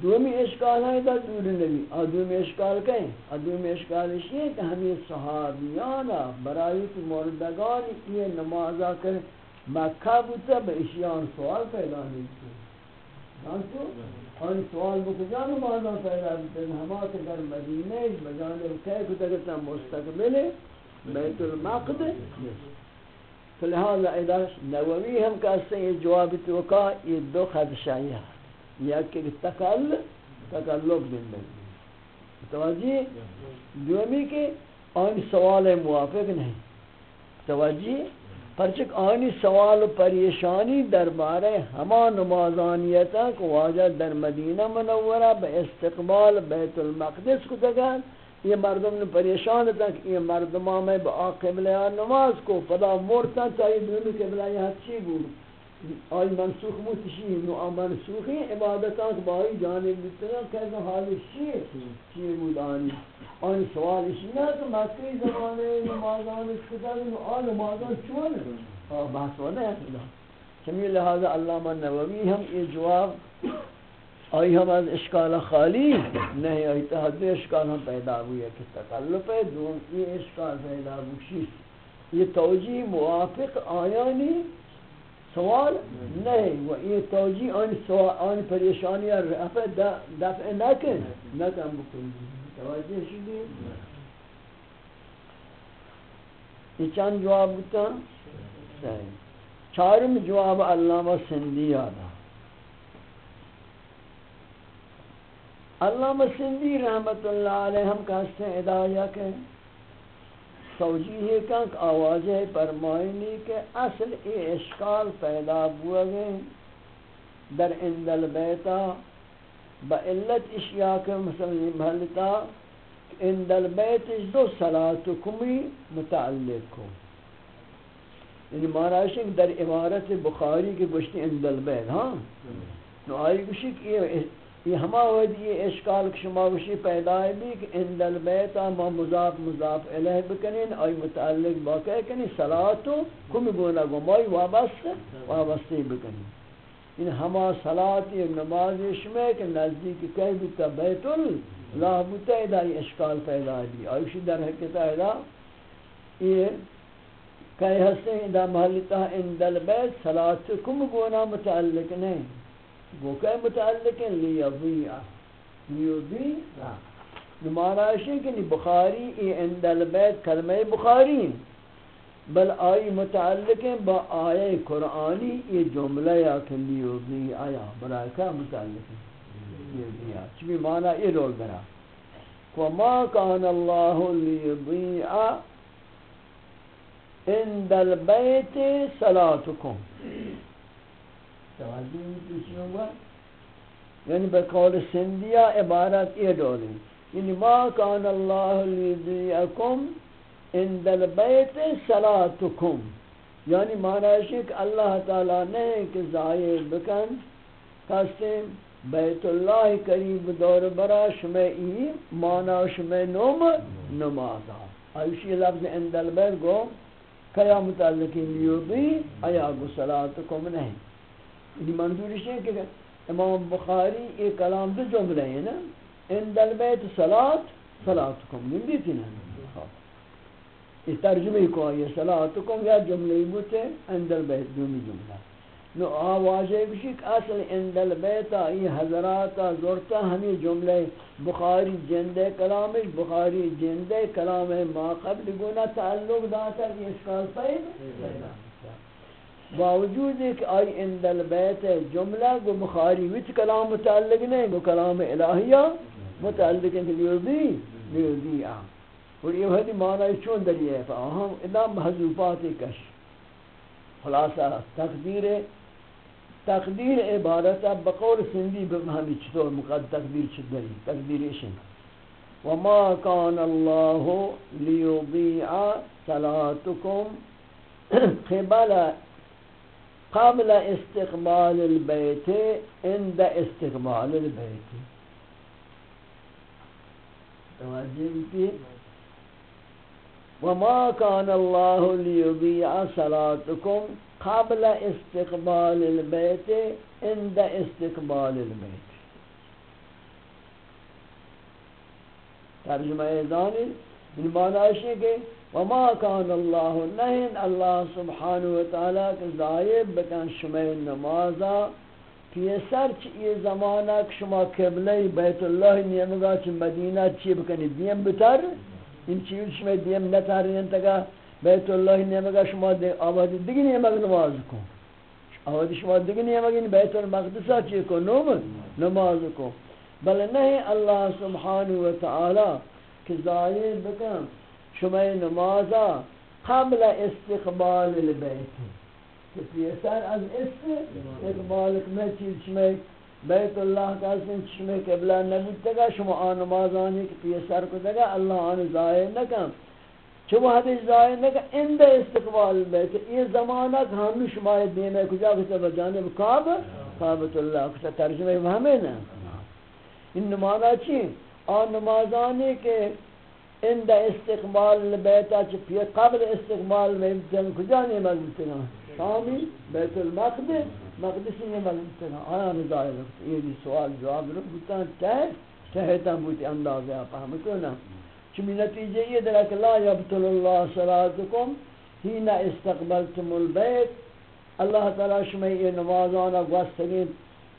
دومی اشکال ہے دا دور نبی۔ دومی اشکال کہیں دومی اشکال اسی ہے کہ ہمیں صحابیانا برایت مردگان یہ نمازہ کر مکہ بوتا با اشیان سوال پیدا نہیں کیا۔ جانتو؟ آن سوال بکجا نمازا پیدا بیتن یعنی ہما کہ در مدینہ بجانب کہہ کتا مستقبل بیت المقدس فلہذا اداش نووی ہم کہتے ہیں یہ جواب توقع یہ دو خدشہ یا کہ تکل تکلق دن بن توجہ دومی کہ آن سوال موافق نہیں۔ توجہ پرچک آنی سوال و پریشانی دربارے ہما نمازانیتا کو واجہ در مدینہ منورہ با استقبال بیت المقدس کو دگان یہ مردم نے پریشان تھا کہ یہ مردمہ میں با قبلہ نماز کو فدا مورتا چاہیے دونوں قبلہ یہاں چی بود آئی منسوخ نو منسوخی عبادتان کہ بائی جانب دیتنا کہ حال چی چی بود آنی. آن سوال اسی نه که مکی زمانه نمازان کتاب آن نمازان چونه بحث وانه اصلا چمی لحاظا علامہ نووی ہم یہ جواب آئی ہم از اشکال خالی نہیں آئی تحد اشکال ہم پیدا ہے کہ تقلب دون یہ اشکال پیدا ہوئی۔ یہ توجیہ موافق آیانی سوال نہیں و یہ توجیہ آن, سوال آن پریشانی رفع دفع نکن. نکن بکنی. توجہ شدی؟ یہ چند جواب بتا صحیح. چارم جواب علامہ سندی آدھا علامہ سندی رحمت اللہ علیہ ہم کہتے ہیں ادایہ کے توجیہ کا آواز فرمائنی کہ اصل ای اشکال پیدا ہوا گئے در اندل بیتا با علت اشیاء کے مسلم محلتا اند البیت دو صلاة کمی متعلق ہو یعنی مہاراج در عبارت بخاری کے گوشتی اند البیت ہاں؟ نو آئی گوشی کہ یہ ہما ودی یہ اشکال شما گوشی پیدا ہے بھی کہ اند البیت ما مضاف مضاف علیہ بکنین، آئی متعلق باقی کنی صلاة کمی گونا گو، مائی وابست وابستی بکنین۔ این ہما صلات یہ نماز شمع کہ نزدیک کہیں بتا بیت اللہ بتا ادا یہ اشکال پیدا دی آئیشی در حقیقت ادا یہ کہیں ہستے ادا محلتا اندل بیت صلاتکم گونا متعلق نہیں۔ گو کہیں متعلق ہیں لیضیع لیضیع نمارا ہے کہ بخاری، یہ اندل بیت کلمہ بخاری بل آئی متعلق ہیں با آیے قرآنی، یہ جملہ یا کلی ہوگی آیا برای کا متعلق ہے یہ دیا چمی معنی یہ رول برا۔ وما كان الله ليضيع عند البيت صلاتكم۔ یعنی بقول سندیا عبارت یہ ڈولیں یعنی ما كان الله ليضيعكم ان البیت صلاتکم. یعنی معنی ہے کہ اللہ تعالی نے کہ ضائع بکن قسم بیت اللہ قریب دور برا شمعی معنی شمع نوم نمازا ایشی لفظ اند البیت گو کیا متعلقی لیو لیوبی ایا گو صلاتکم نہیں. یعنی منظور ہے کہ امام بخاری یہ کلام دو جملے ہیں نا اند البیت صلات، صلاتکم یعنی نمی تھی نا اس ترجمه کو یہ صلاتکم یا جملے بوتے اندر بیت دومی جملہ۔ نو آواجے بشک اصل اندل بیتا ای حضراتا زورتا ہمیں جملے بخاری جندے کلام بخاری جندے کلام ما قبل گونا تعلق داتا کہ اشکال پید باوجود ایک آئی اندل بیت جملہ گو بخاری وچ کلام متعلق نہیں، گو کلام الہیہ متعلق ہے لیودی لیودی آم اور یہ وحدی معنی چون دلیئے ہے فاہم ادام محضوفات کش۔ خلاصہ، تقدیر تقدیر عبارت بقول سندی بفهمی چطور مقد تقدیر چطوری تقدیر اشن وما كان الله ليضيع صلاتكم قبل قبل استقبال البيت عند استقبال البيت. توجه وما كان الله ليضيع صلاتكم قبل استقبال البيت عند استقبال البيت. ترجمہ دانی ان معنی کہ وما كان الله نهن الله سبحانه وتعالى کہ ضائب بکن شما نمازا پیسر چی یہ زمانہ کہ شما قبلہ بیت اللہ نیمگا چی مدینہ چی بکنی دیم بتر. این چیز شما دیم نترین تگا بیت اللہ نیمگا شما دے آبادی دیگی نیمگ نماز کو. آبادی شما دیگی نیمگ بیت المقدسہ چی کو نوم نماز کو. بل نہیں اللہ سبحانہ وتعالی کہ ظاہر بکن شما نمازا قبل استقبال البیت. کہ پیسر از استقبال میں چیز شما بیت اللہ کا سن شما قبلہ نبود تگا شما آن نمازانی کہ پیسر کو تگا اللہ آن ظاہر نکن چما حدیث نہ کہ اند استقبال بیت. یہ زمانہ ہم شما دینے کجا کہ جانب؟ کعب؟ کعبۃ اللہ. کا ترجمہ ہمیں نا ان نمازا چی؟ آن نمازانی کے عند استقبال البيت في قبل استقبال البيت کجا نیمال میتنا شامی بیت المقدس مقدس نیمال میتنا آیا نزای رفت یہ سوال جواب رفت بودتان تحت تحت هم بودی اندازه فهم کنم. چمی نتیجه یہ درک لا یبتل اللہ صلاتکم حین استقبلتم البیت. اللہ تعالی شمی نمازانا گوستگید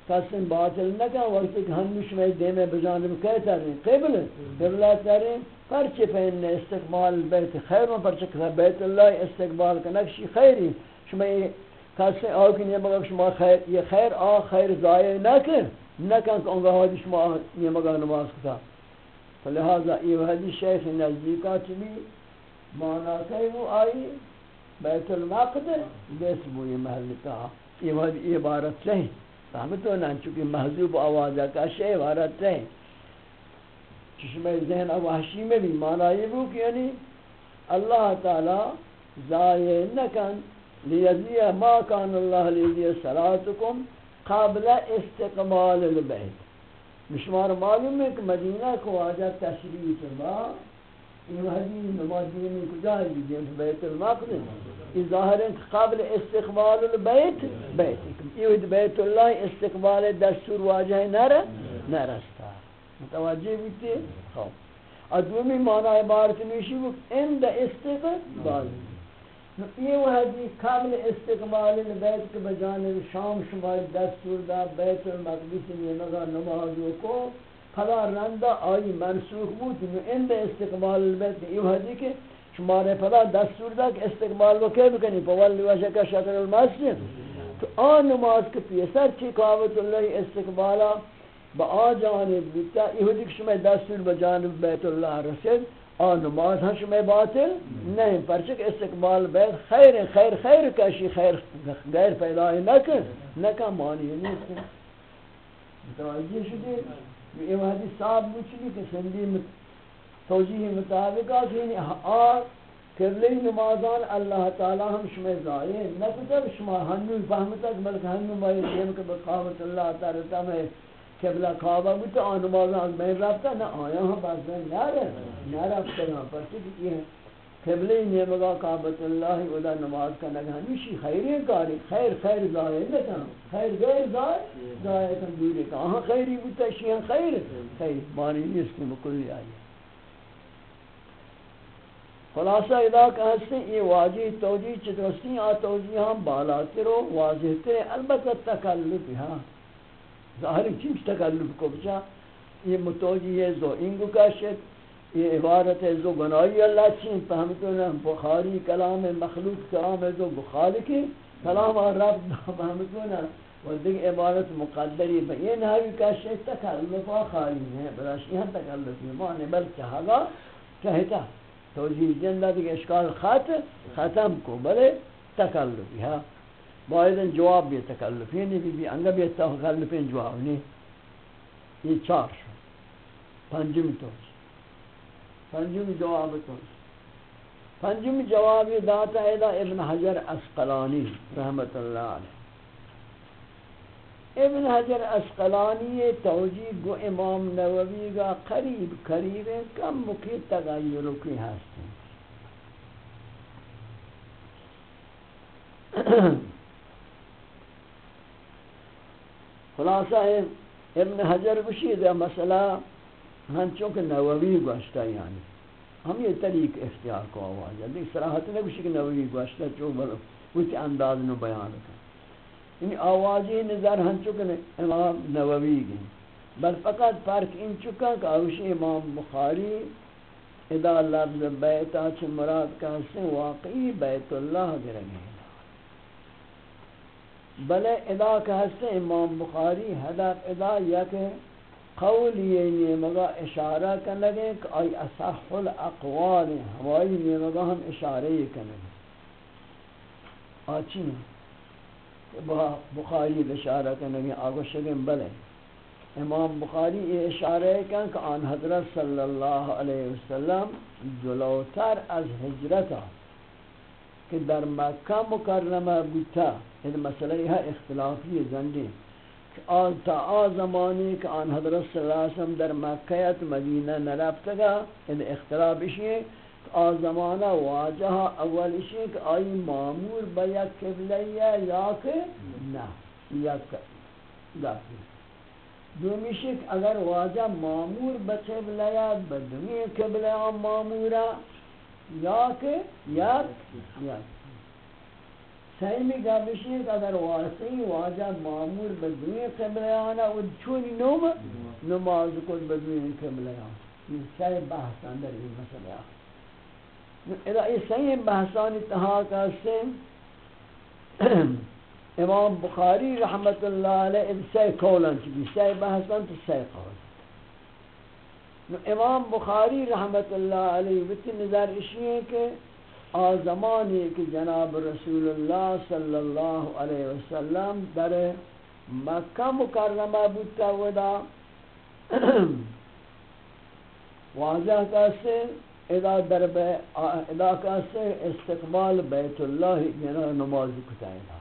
قسم باطل نکا وقت کہ ہم شمی دیمے بجانب کہتا رہے قبل قبلہ ترین پرچے فین استقبال البیت خیر میں پرچے کہ بیت اللہ استقبال کا نقشی خیری. شمی قسم آکن یہ مگا شما خیر یہ خیر آ، خیر ضائع نکن. نکن کہ انگا حدی شما یہ مگا نماز کتا. فلہذا یہ حدیث شیخ نزدیکا چلی مانا کئی وہ آئی بیت المقدس دیس بو یہ محل کہا یہ عبارت صحیح فهمتو نا چونکہ محضوب آوازہ کا شیع عبارت صحیح چشمہ ذہن وحشی میں بھی مانا یہ بو کہ یعنی اللہ تعالی ضائع نکن لیزیہ ما کان اللہ لیزیہ صلاتکم قابل استقبال البیت۔ مشمار معلوم ہے کہ مدینہ کو آجا تشریف با یہ حدیث نمازی میں یعنی کجائی دیدیں یعنی بیت المقدس یہ ظاہر ہے کہ قابل استقبال البیت بیت. یہ بیت اللہ استقبال دستور واجہ نر نرستا متوجہ بیتے خوب ادومی معنی عبارت نیشی بک اند استقبال. یہ وحدی قابل استقبال بیت کے بجانب شام شمال دستور دا بیت المقدس میں نگا نمازوں کو فلا رندہ آئی منسوخ بود، نو اند استقبال بیت یہ وحدی کہ شمارے فلا دستور دا کہ استقبال کو کہ بکنی فولی وجہ کا شکر المسجد. تو آن نماز کے پیسر چی قابط اللہ استقبالا با آ جانب بودتا یہ وحدی کہ شمار دستور بجانب بیت اللہ رسید، آن نماز ہنش میں باطل نہیں پرچک استقبال بیت خیر خیر خیر کشی، خیر، غیر پیدا نکن نکن معنی نیست. متوجہ شدی؟ یہ وادی صاحب بچلی کہ میں توجیہ مطابق کہ یعنی آ قبلی نمازان اللہ تعالی ہم شمع زائے نہ تو شما ہنو فهمتک بلکہ ہنو بائی دین کے بقاوت اللہ تعالی تمہیں قبلہ کعبہ بھی تو آن نماز آن میں رفتا نہ آیا ہاں بس میں نہ رہے نہ رفتا نہ پر چکی یہ قبلہ نیمگا کعبت اللہ ودا نماز کا نگہ نیشی خیری کاری، خیر خیر ظاہر نکا خیر غیر ظاہر ظاہر کن دوری کا آہاں خیری بودتا شیئن خیر خیر مانی نیست کی مکلی آئی خلاصہ ادا کہ ہستے یہ واجی توجیہ چترستی آ توجیہ ہم بالا ترو واضح ترے البتہ تکلف ہاں۔ ظاہر چیز تکلف کو بچا۔ یہ متوجی ہے زو انگو کا شک یہ عبارت ہے زو گناہی اللہ چین فہمتو نا بخاری کلام مخلوق کلام ہے زو بخالقی کلام رب فہمتو نا و دیکھ عبارت مقدری با یہ نحوی کا شک تکلفا خالی ہے براش یہاں تکلفی مانے بل چاہگا چاہتا توجیہ جندہ دیکھ اشکال خط، ختم کو بلے تکلفی ہاں باید جواب بھی تکلفی نہیں بھی انگا بھی تکلفی جواب نہیں۔ یہ چار شو، پنجم تو۔ پنجم جواب تو۔ پنجم جواب داتا ہے دا ابن حجر اسقلانی، رحمت اللہ علیہ۔ ابن حجر اسقلانی توجیہ گو امام نووی گا قریب قریب کم مکی تغیروں کی ہستے خلاصہ ہے، ابن حجر بشید مسئلہ ہن چونکہ نووی گوشتا یعنی. ہم یہ طریق اختیار کو آواز ہے دیکھ صراحت نے بشید نووی گوشتا چون بلو اسی انداز نو بیان کر یعنی آوازی نظر ہن چونکہ امام نووی گئے بل فقط فرق ان چکا کہ اوشی امام بخاری ادا لفظ بیتا چھ مراد کا حسن واقعی بیت اللہ گرگے بلے ادا کا حسن امام بخاری حدف ادا یا کہ قول یہ یعنی مگا اشارہ کر لگے کہ آئی اصح الاقوال ہوائی نیمگا ہم اشارہ یہ کر لگے آچی بخاری اشارہ کر لگے آگو شگن بلے امام بخاری یہ اشارہ کن کہ آن حضرت صلی اللہ علیہ وسلم جلوتر از حجرتا کہ در مکہ مکرمہ بوتا یہ مسئلہ یہ اختلافی زندی آن تا آ زمانی کہ آن حضرت صلی اللہ علیہ وسلم در مکیت مدینہ نرفت گا ان اختلاف اشیئے آ زمانہ واجہ اول اشیئے کہ آئی معمور بیا قبلیہ یا کہ نا یا کہ دومی شک اگر واجہ معمور بقبلیہ بدمی قبلیہ معمورہ یا کہ یا یا سیمی گابشی ہے کہ اگر واسعی واجہ معمور بدوی قبلیانا و چونی نوم نماز کن بدوی قبلیانا یہ سی بحثان در این مسئلہ اذا یہ سی بحثان اتحاق سے امام بخاری رحمت اللہ علیہ سی قولن چکی سی بحثان تو سی قولن امام بخاری رحمت اللہ علیہ وتی نظر اشی ہے کہ آزمانی کہ جناب رسول اللہ صلی اللہ علیہ وسلم در مکہ مکرمہ بودتا ودا۔ واضح کاسے ادا در بے ادا کاسے استقبال بیت اللہ یعنی نماز کتائے دا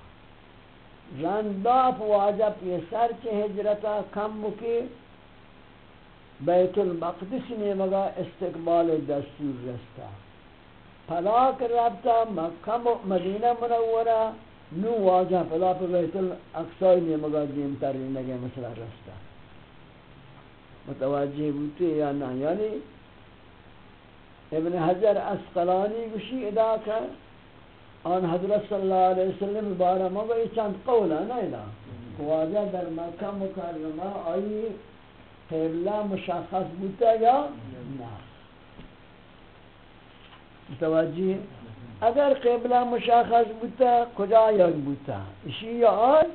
رنداف واجہ پیسر چے ہجرتا کم مکی بیت المقدس نے مگا استقبال دستور رستا پلاک رابطہ مکہ مدینہ منورہ نو واجہ پلا پر بیت الاقصائی نے مگا دیم ترین لگے مسئلہ رستا متوجہ بوتے یا نا یعنی ابن حجر اسقلانی گوشی ادا کر آن حضرت صلی اللہ علیہ وسلم بارہ مگا یہ چند قول ہے نا ادا؟ واجہ در مکہ مکرمہ آئی قبلہ مشخص بوتا یا نا متوجہ اگر قبلہ مشخص بوتا، کجا یک بوتا؟ اسی یا آئی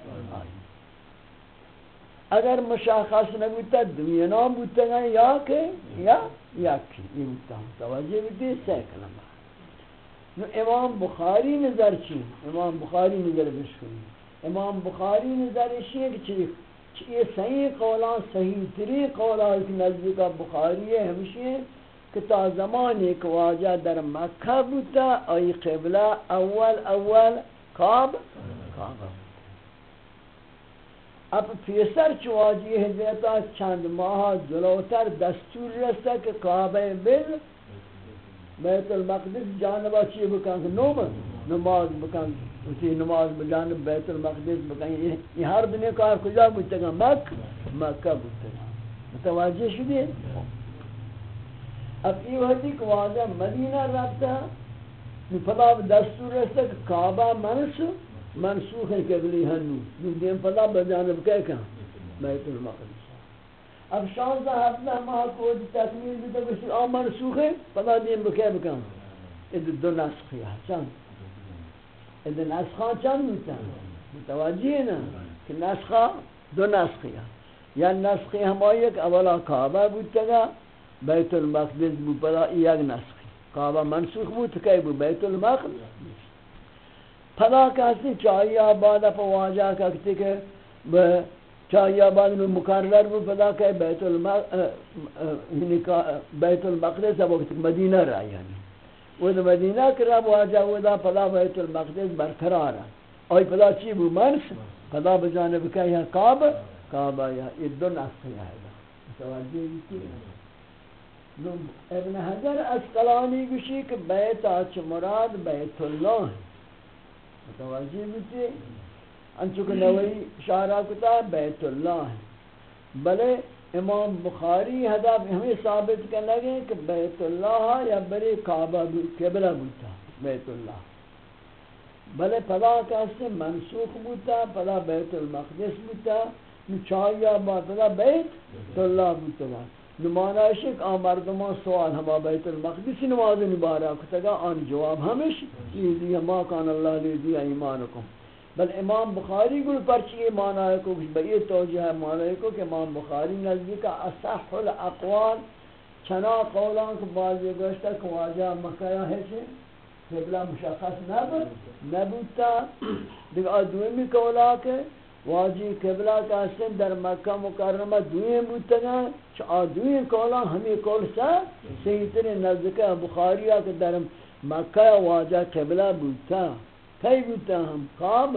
اگر مشخص نبوتا، دنیا نام بوتا گا، یا کہ؟ یا یا کی یہ بوتا، متوجہ بوتی سی کلمہ نو، امام بخاری نظر چی؟ امام بخاری نظر بشکنی امام بخاری نظر اسی ہے کہ چی؟ یہ صحیح قولان، صحیح تری قولان کی نزدیک بخاری ہے ہمشی کہ تا زمانی کہ واجہ در مکہ بوتا ای قبلہ اول اول کعب؟ کعب. اب پیسر چواجی حضرتا چند ماہ جلوتر دستور رستا کہ کعبہ بل، بیت المقدس جانبا چی بکن؟ کہ نوم، نماز بکن. اسی نماز بجانب بیت المقدس بکن. یہ ہر دنیا کار کجا بوتا گا مکہ مکہ بوتا گا متوجہ شدی؟ اب وقتی کہ واضح مدینہ رابطہ فلا دستور رستا کہ کعبہ منس، منسوخ ہے قبلی ہنو۔ نو دیم فلا بجانب کہے کہاں۔ بیت المقدس۔ اب شانزہ ہفتہ ماہ کو تکمیل بھی تو کسی آن منسوخ ہے فلا دیم بکے بکاں۔ اد دو نسخی ہے چند۔ اد نسخان چند ہوتا متوجہ ہے نا کہ نسخہ دو نسخی ہے یا نسخی ہمائی ایک اولا کعبہ بودتا گا بیت المقدس بود پدا یک نسخی کعبہ منسوخ بود کہ بود بیت المقدس. پدا کسی چاہی آباد اپا واجہ ککتی کہ چاہی آباد میں مقرر بود پدا کہ بیت یعنی بیت المقدس اب وقت مدینہ رہا یعنی. وہ مدینہ کرا واجہ ودا پدا بیت المقدس برقرار ہے اور پدا چی بود منس؟ پدا بجانب کہ یہاں کعبہ کعبہ یا یہ دو نسخی ہے متوجہ کی ابن حجر اسقلانی گوشی کہ بیت آچ مراد بیت اللہ ہے۔ متوجہ بیتی انچو کہ نوی شارہ کتا بیت اللہ ہے۔ بلے امام بخاری حداب ہمیں ثابت کرنے لگے کہ بیت اللہ یا بلے کعبہ قبلہ بوتا، بیت اللہ۔ بلے پدا کہتے منسوخ بوتا، پدا بیت المقدس بوتا چاہیا با پدا بیت اللہ بوتا۔ نمانا شک آن مردمان سوال ہما بیت المقدس نماز نبارا کتگا آن جواب ہمش لیدی ما کان اللہ لیدی ایمانکم۔ بل امام بخاری گل پرچی مانا ہے کو بئی توجہ ہے مانا کو، کہ امام بخاری نزدی کا اصح الاقوال، چنا قولان کو بعض یہ گوشتا کہ واجہ مکہ ہے چھے قبلہ مشخص نبود، نبودتا دیکھ آدوئی قولا کہ واجی قبلہ کا سن در مکہ مکرمہ دوئیں بودتا چا آدوئیں کولا ہمیں کول سا صحیح ترین نزدکہ بخاریہ کہ در مکہ واجہ قبلہ بودتا کی بودتا ہم قاب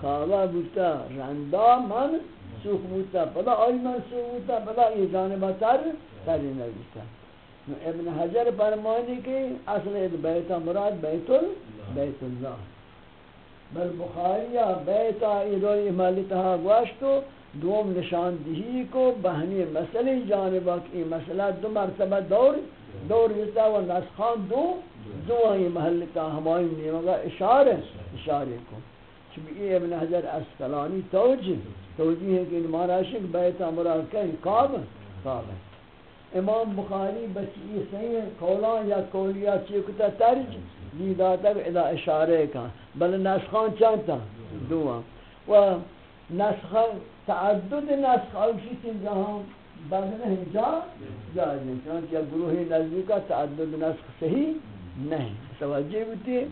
قابہ بودتا رندا من سوخ بودتا پدا آئی من سوخ بودتا پدا یہ جانبہ تر تری نبودتا ابن حجر فرمانی کہ اصل بیتا مراد بیت ال بیت اللہ۔ بل بخاریہ بیتا ایدوی ملتہا گوشتو دوم نشان نشاندہی کو بہنی مسئلہ جانبہ کی مسئلہ دو مرتبہ دور دور جتا و نسخان دو دو ہی محلتا ہمائی نیمگا اشارہ اشارے کو۔ چبی ابن حجر اسقلانی توجہ توجہ ہے کہ مارا شک بیتا مراد کہیں کعب کعب امام بخاری بچی صحیح قولان یا قولیہ چیکتا ترج دیدا تک ادا اشارے کا۔ بل نسخان چند تا؟ دو و نسخ تعدد نسخ اوشی تین جہاں بدن ہجا جائز نہیں چنانچہ یا گروہ نزدی کا تعدد نسخ صحیح نہیں۔ توجہ بتی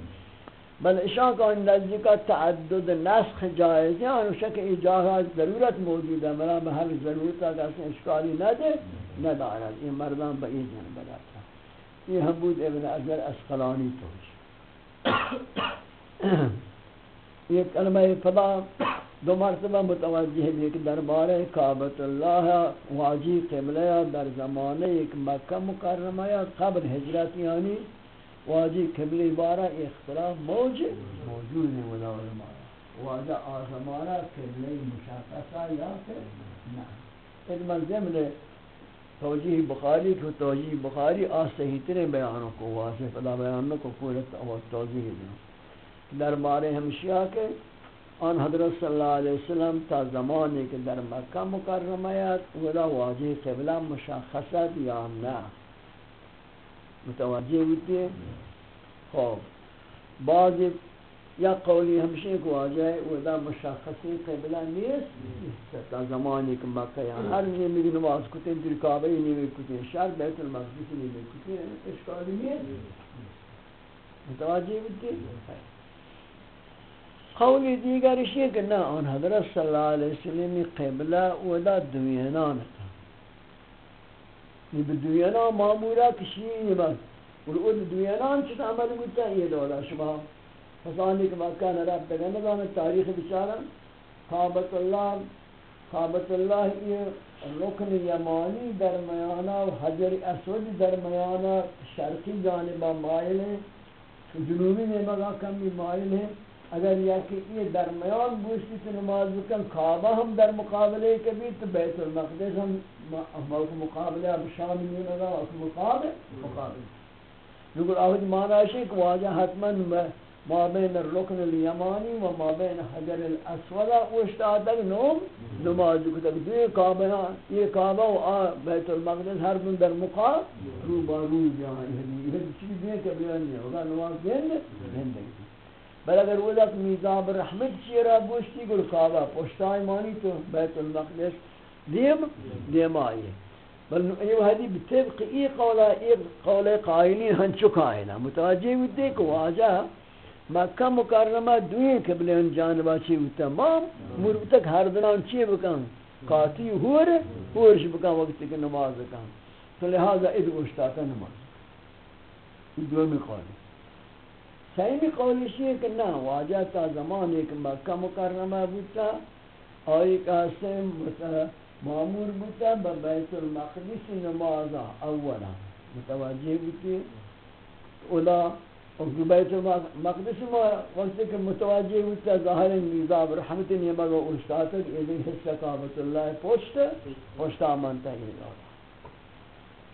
بل اشان کا نزدی کا تعدد نسخ جائز ہے اور شک ایجاہات ضرورت موجود ہے ملا محل ضرورت ہے کہ اشکالی نہ دے نہ دارد یہ مردان با یہ جن بلاتا یہ حبود ابن اجر اسقلانی توجہ یہ کلمہ فدا دو مرتبہ متوجہ ہے کہ دربار کعبۃ اللہ واجی قبلہ در زمانے ایک مکہ مکرمہ یا قبل ہجرت یعنی واجی قبلہ بارہ اختلاف موجود موجود ہے ولا علماء۔ واجہ آزمانہ قبلہ مشاقصہ یا پھر نہ۔ ایک منظم نے توجیح بخاری کو توجیح بخاری آ صحیح ترے بیانوں کو واضح فلا بیانوں کو پورے توجیح دیں۔ در بارے ہمشیہ کے آن حضرت صلی اللہ علیہ وسلم تا زمانے کے در مکہ مکرمیت ولا واجہ قبلہ مشخصت یا نہ۔ متوجہ ہوتی ہے خوب بعض یا قولی ہمشہ کو آ جائے ودا مشخصی قبلہ نیست تا زمانی کہ مکہ یا ہر نیمی نماز کتیں در کعبہ نیمی کتیں شہر بیت المقدس نیمی کتیں اشکالی نیست متوجہ ہوتی ہے قولی دیگر ہے کہ نہ ان حضرت صلی اللہ علیہ وسلم قبلہ ودا دوینان یہ بدوینان معمورہ کشی نہیں بس اور وہ دوینان چھتا عمل گتا یہ دولا شبہ فسانی کہ مکہ نہ رب نراب تگا نظام تاریخ بچارا خوابت اللہ خوابت اللہ یہ رکن یمانی درمیانا و حجر اسود درمیانا شرقی جانبا مائل ہے جنوبی نمگا کمی مائل ہے اگر یا کہ یہ درمیان بوشتی تو نماز بکن، کعبہ ہم در مقابلے کے بھی، تو بیت المقدس ہم مقابلے، اب شام نہیں لگا اس مقابل مقابل لیکن آہد جی معنی ہے واجہ حتماً ما بین الرکن الیمانی و ما بین حجر الاسود اشتادک نوم نماز کتب دوی کعبہ، یہ کعبہ و بیت المقدس ہر دن در مقابل رو با رو جہاں یعنی یہ چیز دیں کہ بیان نہیں ہوگا، نماز دیں گے بل اگر وہ ذات میزاب رحمت چیرا گوشتی گل کعبہ پشتائی مانی تو بیت المقدس دیم دیم آئیے۔ بل یہ حدیث بطبق ای قولا ای قول قائلین ہن چکائنا متوجہ ہوتے کہ واجہ مکہ مکرمہ دوئیں قبلے ان جانبا چی ہوتا مام مربتک ہر دنان چی بکن؟ قاتی ہور، ہورش بکن وقت کہ نماز بکن تو لہذا اد اشتاتا نماز۔ یہ دومی قولی سیمی قولش یہ کہ نہ، واجہ تا زمان ایک مکہ مکرمہ بودتا آئی قاسم معمور بودتا با بیت المقدس نمازا اولا۔ متوجہ بودتی اولا بیت المقدس ما وقت کہ متوجہ بودتا ظاہر نیزاب رحمت نیمہ و اشتاتک ایدن حصہ کابت اللہ پوشت پوشتا منتا ہی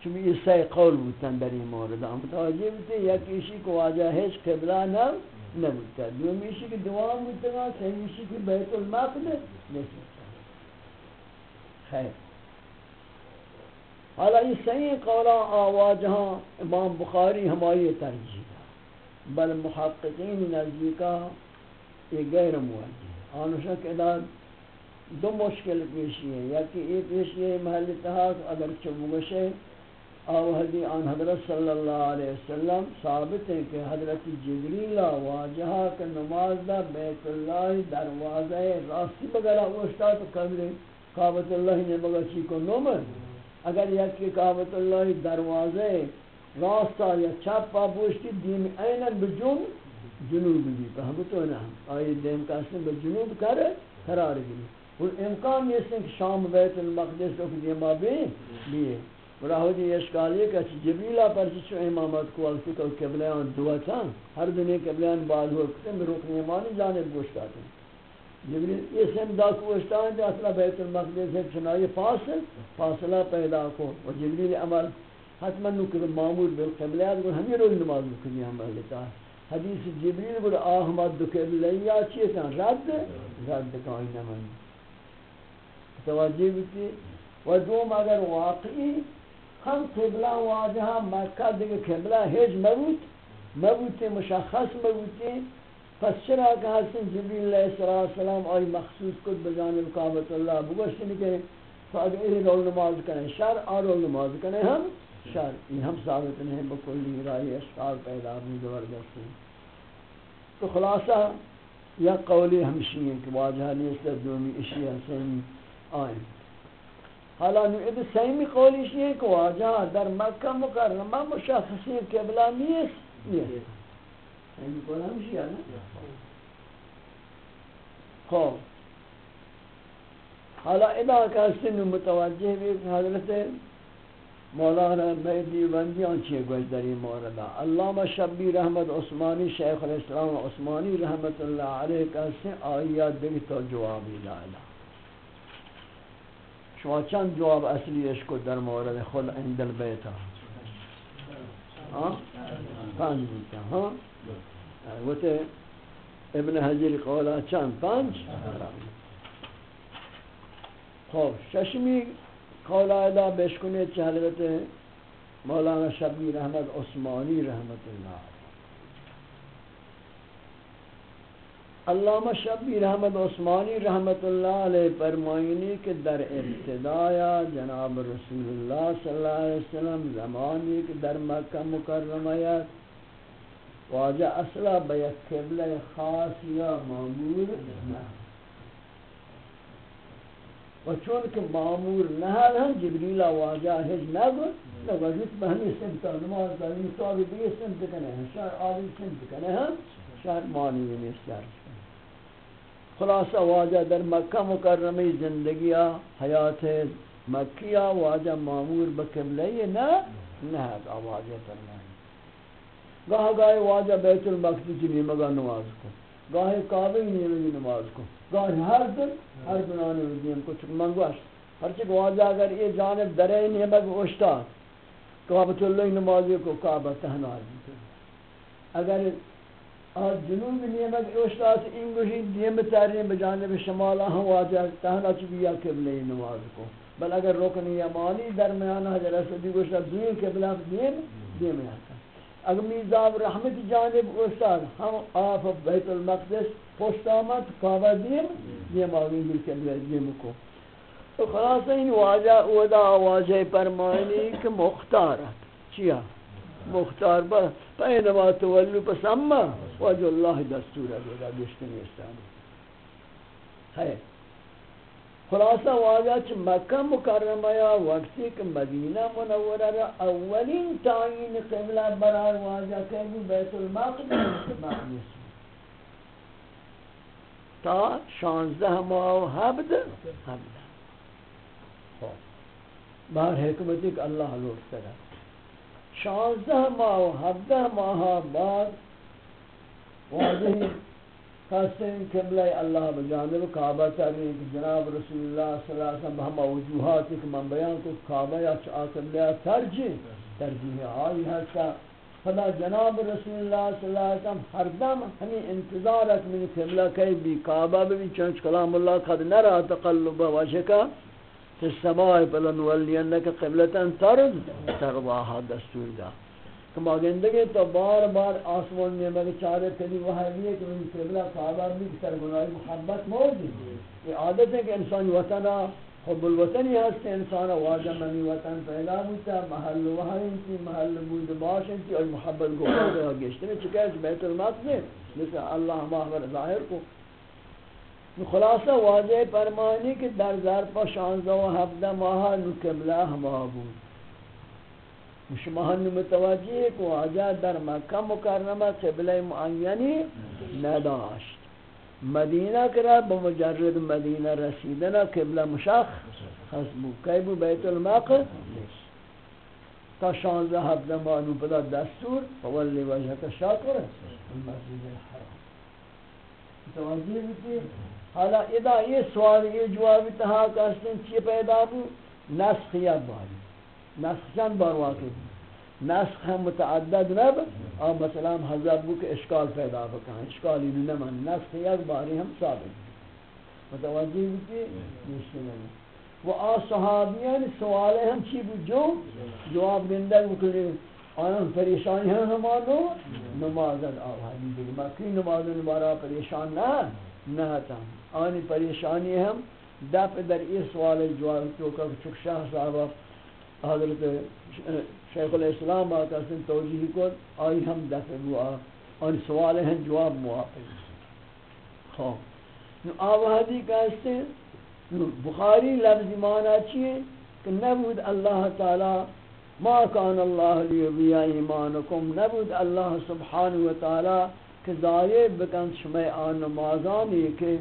چون یہ سی قول بودتن در این مورد. ہم متوجہ بودتے یا کسی کو واجہ ہیچ قبلہ نہ نبودتا دومیشی کہ دوام بودتا سیمیشی کہ بیت المقدس نسبتا خیر. حالا یہ صحیح قولا آواجہاں امام بخاری ہمائی ترجیح دا بل محققین نزدیکا یہ غیر موجہ آنوشا کہ دو مشکل پیشی ہے یا کہ ایک پیشی ہے محل اتحاق اگر چبوگشے او حدی آن حضرت صلی اللہ علیہ وسلم ثابت ہے کہ حضرت جبریل واجہا کہ نماز دا بیت اللہ دروازہ راستی بگرہ اوشتا تو قبر کعبت اللہ نے بگا چی کو نومر اگر یک کعبت اللہ دروازہ راستہ یا چپا بوشتی دیم اینن بجون جنوب بھی تو ہم تو نا آئی دیم کا اسم بجنوب کرے قرار گری اور امکان یہ کہ شام بیت المقدس کو دیما بھی لیے براہودی اشکالی کہ جبریلہ پر چو امامت کو وقتی کو قبلیان دعا تھا ہر دنیا قبلیان بعد ہوتے میں رکن ایمانی جانب گوشتا تھا جبریل یہ سم دا کو گوشتا ہے اصلا بیت المقدس ہے چنائی فاصل فاصلہ پیدا کو و جبریل عمل حتما نکر معمول بالقبلیات کو ہمیں روز نماز مکنی عمل لیتا ہے حدیث جبریل کو آہمد دو قبلیہ چیئے تھا رد رد کائن نمانی توجہ بھی و دوم اگر واقعی ہم قبلہ واجہا مکہ دیگه قبلہ ہیچ مبوت مبوت مشخص مبوت پس چرا کہ حسن جبریل علیہ السلام آئی مخصوص کد بجانب کعبت اللہ بگوشتنی کہ تو اگر یہ رول نماز کریں، شر آ رول نماز کریں ہم، شر۔ یہ ہم ثابت نہیں بکلی رائی اشکال پیدا بھی زبردستی تو خلاصہ، یا قولی ہمشی ہیں کہ واجہ نہیں نیست دومی اشی حسین آئیں۔ حالا نوید سیمی قولیش یہ کہ واجہ در مکہ مکرمہ مشخصی قبلہ نیست نیست سیمی قول ہمشی ہے نا؟ خوب۔ حالا ادا کہستے نو متوجہ بھی حضرت مولانا بیدی بندی آنچی گوش در این موردہ علامہ شبی رحمت عثمانی شیخ الاسلام عثمانی رحمت اللہ علیہ کہستے آئیات دیکھ تو جوابی لائلہ شما چند جواب اصلیش کو در مورد خود عند البیت ها؟ پنج بیتا ها وقت ابن حجر قولا چند؟ پنج؟ خب ششمی قولا ادا بشکنه چه حضرت مولانا شبیر احمد عثمانی رحمت اللہ علامہ شبیر احمد عثمانی رحمت اللہ علیہ فرمائنی کہ در ابتدایا جناب رسول اللہ صلی اللہ علیہ وسلم زمانی کہ در مکہ مکرمیت واجہ اصلا بیت قبلہ خاص یا معمول و چون کہ معمول نہ ہے جبریل واجہ ہج نہ گو نہ وجود بہنی سمتا نماز داری صاحب بھی سمت کنے ہیں شہر عالی سمت کنے ہیں شہر مانی میں شہر خلاصہ واجہ در مکہ مکرمی زندگی حیات مکیہ واجہ معمور بقبلہ نہ نہد آواجہ فرمائی گاہ گاہ واجہ بیت المقدس جنی مگا نواز کو گاہی کعبہ ہی نماز کو گاہی ہر دن ہر دن آنے کو چک منگوش ہر چک واجہ اگر یہ جانب درے نیمک اوشتا کعبۃ اللہ نمازی کو کعبہ تہنا اگر آج جنوب نیمک اوشتا سے انگوشی دیم تاریم بجانب شمالہ ہم واجہ تہنا چکیا قبلہ نماز کو۔ بل اگر رکن یمانی درمیان حضرت صدیق گوشتا دین قبلہ دیم دیم آتا اگر میزاب رحمت جانب استاد ہم آف بیت المقدس پشت آمد کعبہ دیم دیم آگئی مل قبلہ دیم کو۔ تو خلاص این واجہ اودا واجہ فرمانی کہ مختار چیا؟ مختار با پینما تولو پس اما واجہ اللہ دستور ہے گشتنی استانی ہے خلاصہ واجہ چھ مکہ مکرمہ یا وقتی کہ مدینہ منورہ را اولین تعین قبلہ برای واجہ کہنی بیت المقدس مقدس تا شانزدہ ماہ و حبد حبد بار حکمتی کہ اللہ لوٹ سکا شانزدہ ماہ و حبدہ ماہ بعد واجہ خاصن قبلہ اللہ بجانب کعبہ تاری جناب رسول اللہ صلی اللہ علیہ وسلم ہم وجوہات کہ من بیان کو کعبہ یا چاہ قبلہ ترجیح ترجیح آئی ہے فلا جناب رسول اللہ صلی اللہ علیہ وسلم ہر دم ہمیں انتظارت من قبلہ کئی بھی کعبہ بھی چنچ کلام اللہ قد نرى تقلب وجهك في السماء فلنولينك قبلة ترد. ترضاها دستور دا کہ ماگندگی تو بار بار آسمان میں مگر چارے کلی وہ ہے کہ من قبلہ کعبہ بھی سر گناہی محبت موجود ہے. یہ عادت ہے کہ انسان وطنہ حب الوطن ہی ہستے انسان واجہ منی وطن پیدا ہوتا، محل وحی انتی محل بود باش انتی اور محبت کو قرد ہے گشتے میں چکے ہے بیت المقدس مثل اللہ محور ظاہر کو خلاصہ واضح فرمانی که در ظرف 16 و 17 ماہ نو قبله همه بود. شما هم کو که در مکه مکرمه قبله معینی نداشت. مدینه کرا به مجرد مدینه رسیدن قبله مشخص بود. که بود بیت المقدس تا 16 هفته ماه نو پدا دستور فولی وجه که شاکر المسجد الحرام متوجہ بیتی حالا ادا یہ سوال، یہ جواب تہا کہستن چی پیدا بو نسخ یا باری؟ نسخ چند بار واقع نسخ ہم متعدد نب اور مثلا حضرت بو کہ اشکال پیدا بکن. اشکالی نمان نسخ یک باری ہم ثابت متوجہ ہوتی نشتے نہیں وہ آ صحابیان سوال ہم چی بو جو؟ جواب دندگ بکنے آنان پریشانی ہیں ہمانو نمازت آوازی دیگه مکی نماز نمارا پریشان نہ نہ تا آنی پریشانی ہم دفع در یہ سوال جواب تو کہ چک شاہ صاحبہ حضرت شیخ الاسلام آتا سن توجیح کو آئی ہم دفع بوا اور سوال ہیں جواب موافق۔ خواه نو آوہدی کہتے ہیں بخاری لفظ مانا چیئے کہ نبود اللہ تعالی ما کان اللہ لیبیا ایمانکم نبود اللہ سبحانہ وتعالی کہ ضائع بکن شمع آن نمازانی کہ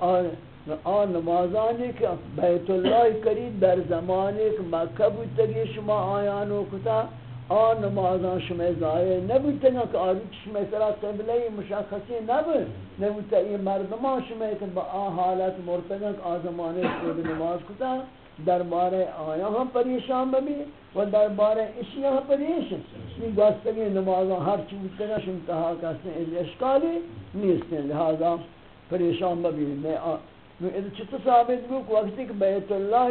آن نمازانی کہ بیت اللہ کرید در زمانی کہ مکہ بودتگی شما آیانو کتا. آن نمازان شما ضائع نبودتگی کہ آروچ شما سرا قبلی مشخصی نبود. نبود نبودتگی مردمان شما کہ با آن حالت مرتگی کہ آن زمانی خود نماز کتا. دربار آیا ہم پریشان بھی و دربار اشیا ہم پریشان یہ گاستگی نمازاں ہر چیز کرنا شمتہا کہتے ہیں اشکالی نیست لہذا پریشان بھی میں نو اذا چطور ثابت بھی کہ وقتی کہ بیت اللہ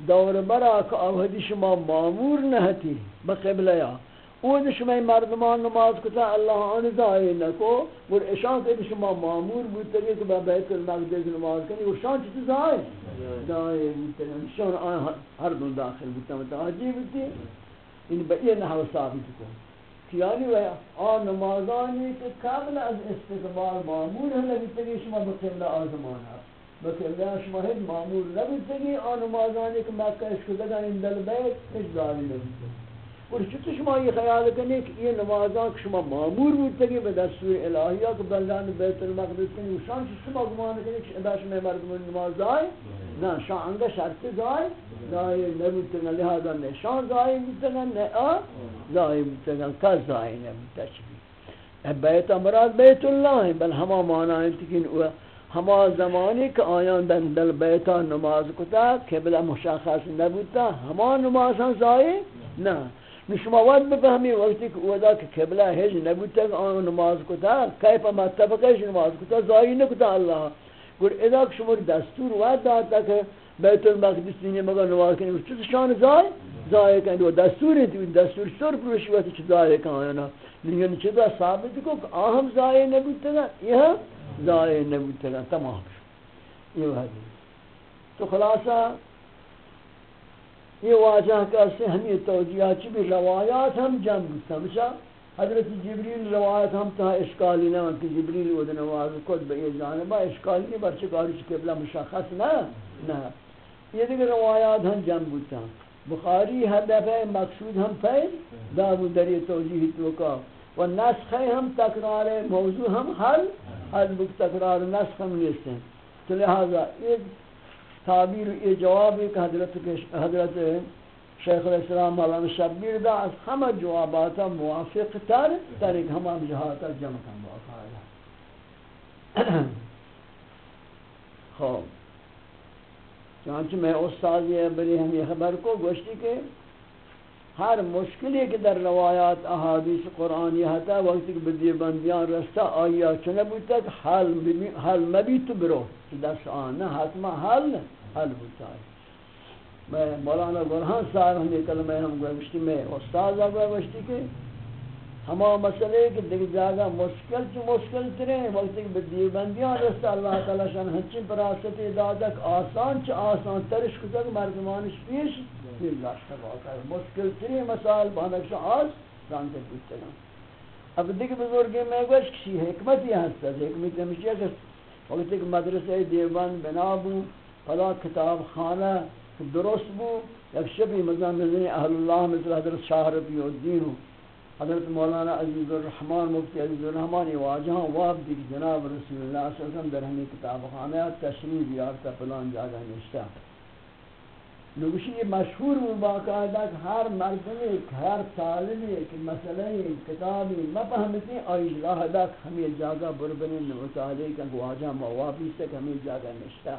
دور برا کہ اوہدی شما معمور نہتی بقبلیا او شما مردمان نماز کتا اللہ آن دائی نکو ور اشان کہ شما معمور بودتا کہ بیت المقدس نماز کنی ور شان چطور دائی؟ دائی بودتا شان آن ہر دن داخل بودتا متعجی بودتی ان بئی نحو ثابت کو کیانی ویا آن نمازانی کہ قبل از استقبال معمور ہے لگتا کہ شما بقبل آزمان ہے بکر شما هیچ معمول نبودگی آن نمازانی که مکه اشکدگان این دل بیت، هیچ داری نبودگی پرچه شما یہ خیال کرنے کہ یہ نمازاں شما مامور بود بگید به دستور الهی ها که بیت المقدس کی و شان چه شما گمان کنید که اداش نماز دای نه شان انگه شرط دای دای نبودتن لحاظا نه شان دای بودتن نه آ تن کا کس دای تشبی بیت امراض بیت الله بل همه معنی تکین او همه زمانی که آیان در دل بیتا نماز کتا که بلا مشخص نبودتا همه نماز هم زایی نه شما وقت بفهمی وقتی که اودا که قبله هیچ نبود تا آن نماز کتا کیف ما طبقهش نماز کتا زایی نکتا الله گر اداک شما دستور وقت داد که بیت المقدس دینی مگا نماز کنیم چیز شان زای زای کند و دستور تو دستور سر پروشی وقتی چه زای کنه دیگه چه دا ثابت کو که آهم زای نبوده یه زای نبوده تمام این تو خلاصه یہ واجہ کا سے ہمیں توجیہ چی بھی روایات ہم جمع بودتا بچا حضرت جبریل روایت ہم تہا اشکالی نہ کہ جبریل وہ نواز خود بے جانبہ اشکالی نہیں برچہ کاری چکے بلا مشخص نہ نہ یہ دیکھ روایات ہم جمع بودتا بخاری حدف مقصود ہم فیل دابو در یہ توجیہ توکا و نسخ ہم تکرار موضوع ہم حل حل بک تکرار نسخ ہم نیستے ہیں۔ تو لہذا یہ تعبیر یہ جواب ہے کہ حضرت حضرت شیخ الاسلام مولانا شبیر دا از ہم جواباتا موافق تر تر ایک ہم جہاتا جمع کن باقاعدہ خوب چانچہ میں استاد یہ بری ہم یہ خبر کو گوشتی کہ ہر مشکلی کہ در روایات احادیث قرآنی ہتا وقت کہ بدی بندیان رستا آیا چنہ بودتا کہ حل, حل مبی تو برو دست آن حتما حل حل بودتا ہے۔ میں مولانا برحان صاحب ہمیں کلمہ ہم گوشتی میں استاد آگوہ گوشتی کہ ہما مسئلے کہ دیکھ جاگا، مشکل چو مشکل ترے، وقت کہ بدیر بندیاں رستا اللہ تعالی شان ہنچین پر آسطی دادک آسان چو آسان ترش کتک مردمانش پیش پیر داشتا باقا ہے۔ مشکل تری مسائل بانک شان آز رانتے پوچھتے گا اب دیکھ بزرگی میں گوش کسی حکمتی ہستا حکمت ہمیشہ کہ وقت کہ مدرسہ دیوان بنا بو پلا کتاب خانہ درست بو، یک شبی مزان نزنی اہل اللہ مثل حضرت شاہ ربی الدین ہوں حضرت مولانا عزیز الرحمن، مفتی عزیز الرحمن واجہاں واب دیکھ جناب رسول اللہ صلی اللہ علیہ وسلم در ہمیں کتاب خانہ تشریف یارتا پلان جاگہ نشتا نوشی یہ مشہور وہ باقاعدہ کہ ہر مردمی ہر طالبی، کہ مسئلہ ایک کتابی مفہمتی آئی راہ دک ہمیں جاگہ بربنی مطالعے کا گواجہ موابی سے ہمیں جاگہ نشتا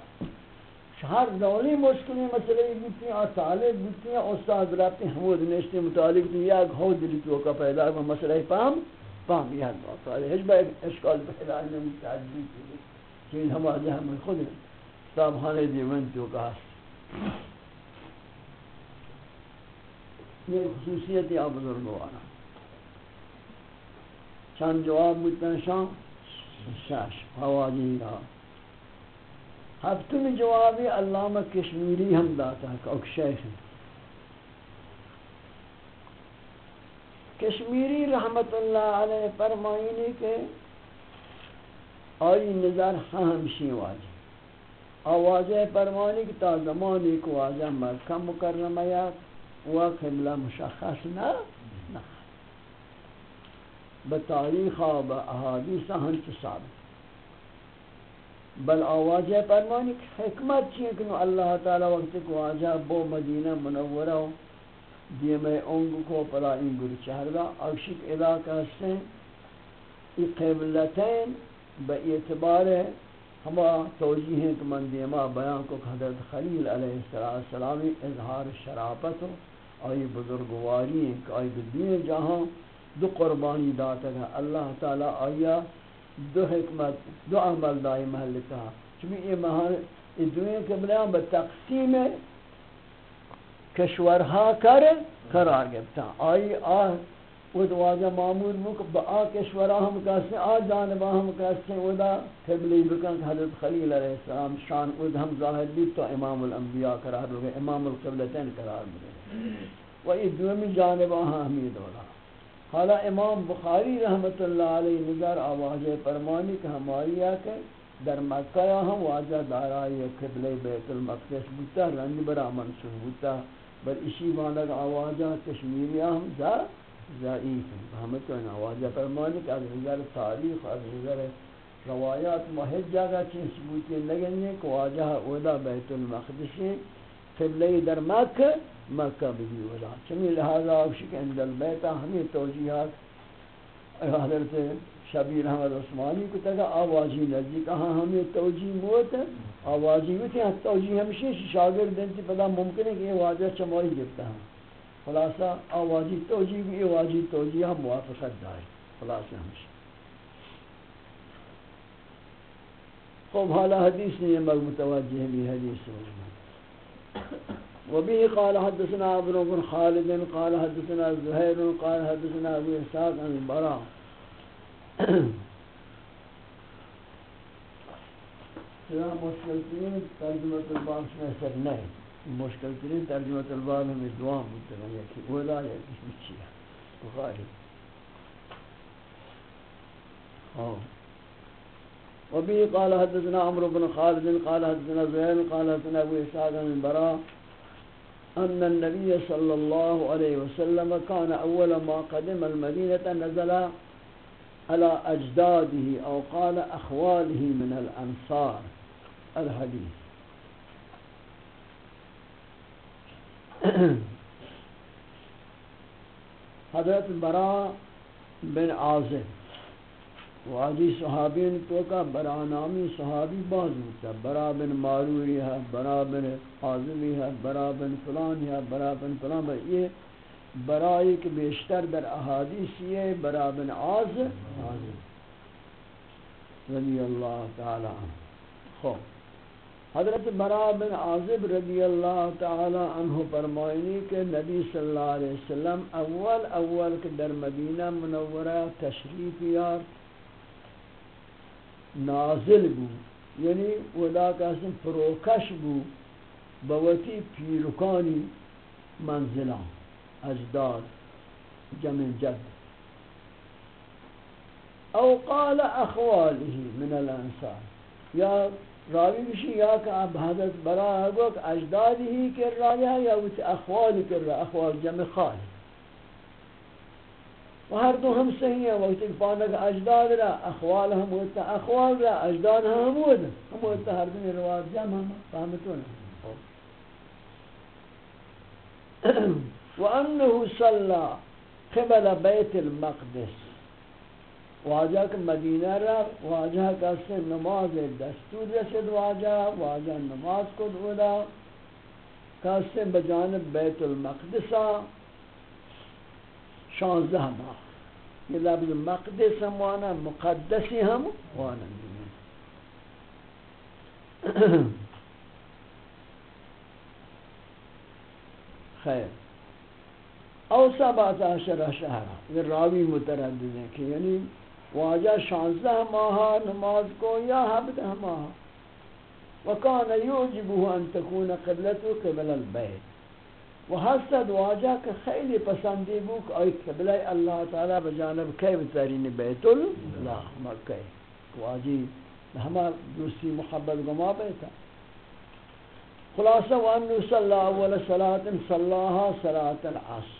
ہر دولی مشکلی مسئلے بوتی ہیں طالب بوتی ہیں، استاد رابطی حمود نشتے متعلق تو یا گھو دلی تو کا پیدا ہے مسئلہ پام پام یاد بات ہے۔ ہج بھائی اشکال پیدا نہیں متعدی کی کہ ہم آجا ہم خود صاحب خانے دیون تو کا یہ خصوصیت یا بزرگوانا چند جواب بودتن شام شش حواجی رہا۔ ہفتم جوابی علامہ کشمیری ہم داتا ہے کہ اوک شیخ ہے کشمیری رحمت اللہ علیہ فرمائنی کے آئی نظر ہمشی واجہ آوازہ فرمانی کی تا زمانی کو واجہ مکہ مکرمہ یا و قبلہ مشخص نہ نہ۔ بتاریخ و احادیث ہنچ ثابت۔ بل آواز فرمانی کہ حکمت چیئے کہ اللہ تعالی وقت کو آجا بو مدینہ منورہ دیم انگ کو پلا این گر چہرہ اکشک علاقہ سے ای قبلتین با اعتبار ہما توجیہ ہیں کہ من دیما بیان کو حضرت خلیل علیہ السلام اظہار شرافت آئی بزرگواری ہیں کہ آئی دین جہاں دو قربانی داتا ہے اللہ تعالی آیا دو حکمت، دو عمل دائی محل کہا چونکہ یہ محل یہ دنیا کے بلیان بتقسیم کشورها کر قرار گفتا آئی، آہ، وہ واجہ معمول مک با آ کشورہ ہم کہتے ہیں، آ جانبہ ہم کہتے ہیں۔ ودا قبلی بکن حضرت خلیل علیہ السلام شان ود ہم ظاہر بھی تو امام الانبیاء قرار ہوگئے امام القبلتین قرار ہوگئے و یہ دومی جانبہ ہمیں دولا حالا امام بخاری رحمت اللہ علیہ نظر آواز فرمانی کہ ہماری آکے در مکہ ہم واجہ دارائی قبل بیت المقدس بوتا رنگ برا منصور بوتا بر اسی مانک آوازہ کشمیری ہم زا ضعیف ہیں۔ ہمیں تو ان آوازہ فرمانی کہ از نظر تاریخ، از نظر روایات محج جاگہ چین ثبوتی لگنے کہ واجہ اودا بیت المقدس قبل در مکہ مکہ بھی ولا چمی لہذا اوشی کہ اندل بیتا ہمیں توجیحات۔ حضرت شبیر احمد عثمانی کو تگا آوازی نزدیک کہاں ہمیں توجیہ موت ہے۔ آوازی ہوتی ہاں ہیں توجیہ ہمشہ شاگرد دنتی پدا ممکن ہے کہ یہ واجہ چموئی گفتا ہے۔ خلاصہ، آوازی توجیہ بھی آوازی توجیہ ہم موافقت دائیں۔ خلاصہ ہمشہ خوب حالا حدیث نہیں ہے متوجہ بھی حدیث ہو وبه قال حدثنا ابن بن خالد، قال حدثنا زهير، قال حدثنا ابو اسحاق عن البراء. یا مشکل ترین ترجمه الباب میں سر نہیں مشکل ترین ترجمه الباب میں دعا متنا یکی ولا، یکی چیه بخاری. ہاں وبه قال حدثنا عمرو بن خالد، قال حدثنا زهير، قال حدثنا ابو اسحاق عن البراء. ان النبي صلى الله عليه وسلم كان اول ما قدم المدينه نزل على اجداده او قال اخواله من الانصار الحديث. حضرت براء بن عازم واجی صحابین تو کا برا نامی صحابی باز ہوتا برا بن معروری ہے، برا بن عازمی ہے، برا بن فلان ہے، برا بن فلان۔ ہے یہ برائی کے بیشتر در احادیث یہ برا بن عاز رضی اللہ تعالی عنہ۔ خوب۔ حضرت برا بن عازب رضی اللہ تعالی عنہ فرمائنی کہ نبی صلی اللہ علیہ وسلم اول اول کے در مدینہ منورہ تشریف یار نازل بو. یعنی ودا قسم فروکش بو بوتی پیرکانی منزلان. اجداد جمع جد. او قال اخواله من الانصار. یا راوی بشی یا کہ اب حضرت برا اجدادی ہی کر رہا ہے یا وہ اخوال کر رہا اخوال جمع خال ہر دو ہم صحیح ہیں وقت ایک پانک اجداد رہا اخوال ہم ہوتا اخوال رہا اجداد ہم ہوتا ہم ہوتا ہر دن رواد جمع ہم فهمتون وانه صلى قبل بيت المقدس. واجہ کہ مدینہ رہا واجہ کا سے نماز دستور رسد واجہ واجہ نماز کو دولا کاسے بجانب بیت المقدسہ شانزده هم یه لبل مقدس هم وانم مقدسی هم وانه خیر. أو سبعت عشر شهر. یہ راوی متردد ہے کہ یعنی واجہ شانزدہ ماہا نماز کو یا حبدہ ماہا وکان یوجبہ ان تکون قبلته قبل البیت. و حسد واجہ کہ خیلی پسندی بو کہ آئی قبلہ اللہ تعالی بجانب کئی بترین بیت اللہ مکہ واجی ہما دوسری محبت گما بیتا. خلاصہ وانو صلی اول صلاة صلاها صلاة العصر.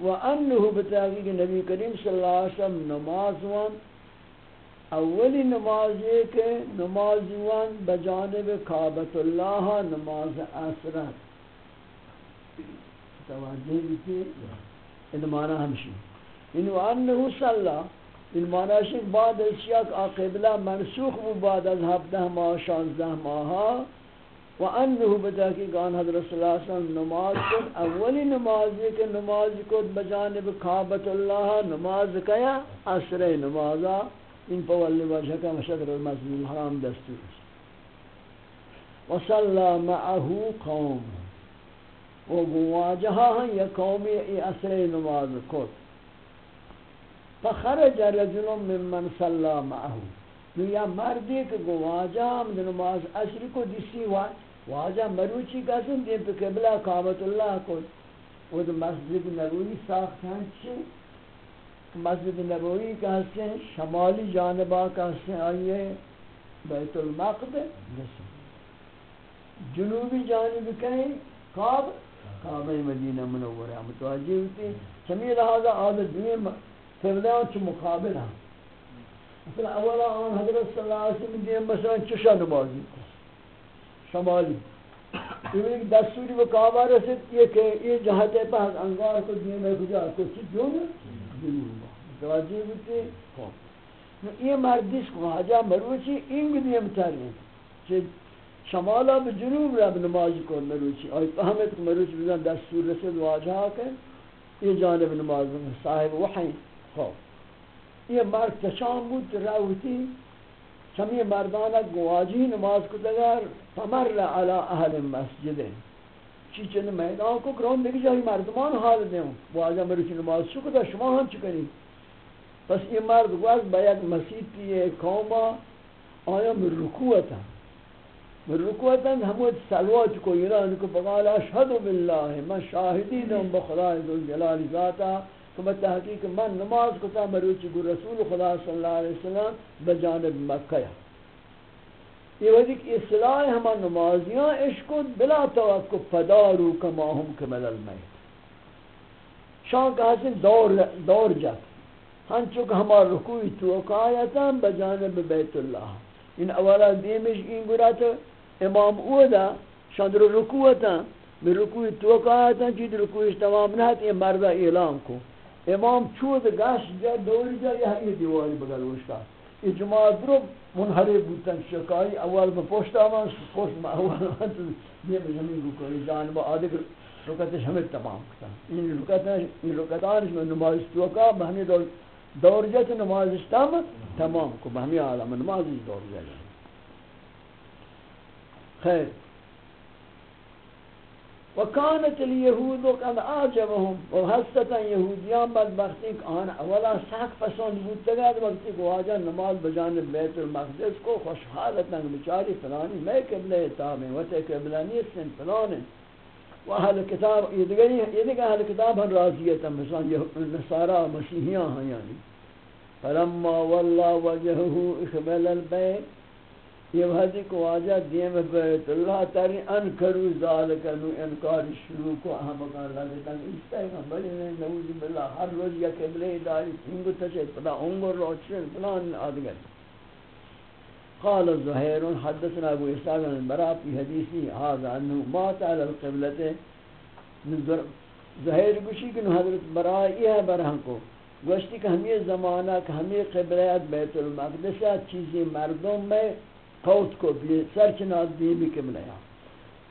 و وانه بتاقیق نبی کریم صلی اللہ علیہ وسلم نماز وان اولی نماز یہ کہ نماز وان بجانب کعبت اللہ نماز اسرت توجہ بیتی ان معنی ہمشی۔ انو انہو صلی ان معنی شک بعد اشیاء قبلہ منسوخ مو بعد از ہفتہ ماہ شانزدہ ماہا۔ وانه بتحقیق ان حضرت صلی اللہ علیہ وسلم نماز کو اولی نماز یہ کہ نماز کو بجانب کعبۃ اللہ، نماز کیا؟ عصر نمازا۔ ان پول وجہ کا مشکر المسجد الحرام دستور وصلى معه قوم. وواجها یا قومی ای اثر نماز کو فخرج رجل ممن صلى معه. نو یا مردی کہ گواجہ ہم نماز عصر کو دیسی دسی واجہ مروچی قسم دین یعنی پہ قبلہ کعبۃ اللہ کو وہ مسجد نبوی ساختن چھ مسجد نبوی کا حسن شمالی جانبہ کا حسن آئیے بیت المقدس۔ جنوبی جانب کہیں کعب کعبہ مدینہ منورہ۔ متوجہ ہوتی سمی لہذا عادت دنیا قبلیان چھ مقابل ہیں مثلا اولا آن حضرت صلی اللہ علیہ وسلم دیم مثلا چشا نمازی شمالی۔ یہ دستوری وہ کعبہ رسید، یہ کہ یہ جہت پاس انگار کو دیئے میں کجا کو چی جون توجہ بودتے یہ مردیس کو حاجہ مروچی انگ دیم ترین چی شمالا به جنوب رب نماز کو مروچی آئی فهمت کہ مروچی بزن دستور رسید واجہ کہ یہ جانب نماز صاحب وحی. خوب یہ مرد تشام بود روتی سمی مردانہ گواجی نماز کو دگر. فمر علی اہل مسجد. چیچن میدان کو کرون دیکھ جاہی مردمان حال دیں. واجہ مروچی نماز شکر دا شما ہم چکنی پس یہ مرد گواز بیت مسجد کی یہ قوما آیا من رکوعتا من رکوعتا ہمود سلوات کو ایران کو بقال اشہد باللہ من شاہدی دوں بخدای ذو الجلال ذاتا کہ تحقیق من نماز کو تا مروچی گو رسول خدا صلی اللہ علیہ وسلم بجانب مکہ یہ وجہ کہ اصلاح ہما نمازیاں اشکت بلا توقع فدارو کما ہم کمل المیت۔ شان کا حسن دور, دور جات ہن چکہ ہما رکوی توقعیتا بجانب بیت اللہ۔ ان اولا دیمش این گرا تو امام اودا شاندر رکوتا میں رکوی توقعیتا چید رکویش تمام نہ یہ مردہ اعلان کو۔ امام چود گاش جا، دوری جا، یہ دیواری بگر وشتا۔ یہ جماعت رو منحرف بودتن شکایی اول با پشت آمان، پشت ما اول آمان، تو یہ بزمین رو کنی جانبا آدھر رکتش ہمیں تمام کتا۔ این رکتان رکتانش میں نماز توکا بہمی دور دور جا تو نمازش تم تمام کو، بہمی عالم نمازش دور جا خیر۔ وكانت اليهود قد اعجبهم وحستا يهوديان بدبختی آن اولا سخت پسند بود، تگاد وقتی کو آجا نماز بجانب بیت المقدس کو خوشحالتا بچاری فلانی میں قبلہ تابع و تے قبلہ نیستن فلانی و اہل کتاب، یہ دیگری یہ دیگر اہل کتاب ہن راضیتا مثلا نصارى مسیحیاں ہیں یعنی۔ فلما والله وجهه اخبل البيت یہ وحدی کو آجا دیم بیت اللہ تاری انکرو ذالک انو انکار شروع کو اہم اکار لگتا ہے اس طرح بلی نے نعوذ باللہ ہر روز یا قبلے داری انگو تشید پدا انگو روچن پلان آدگر قال الزہیر حدثنا ابو اسحاق البراء في حدیثی هذا انه مات على القبلة. ظاہر گوشی کہ حضرت براء یہ برہن کو. گوشتی کہ ہمیں زمانہ کہ ہمیں قبلت بیت المقدس چیزی مردم میں فوت کو بھی سرچنا دیمی قبلہ یا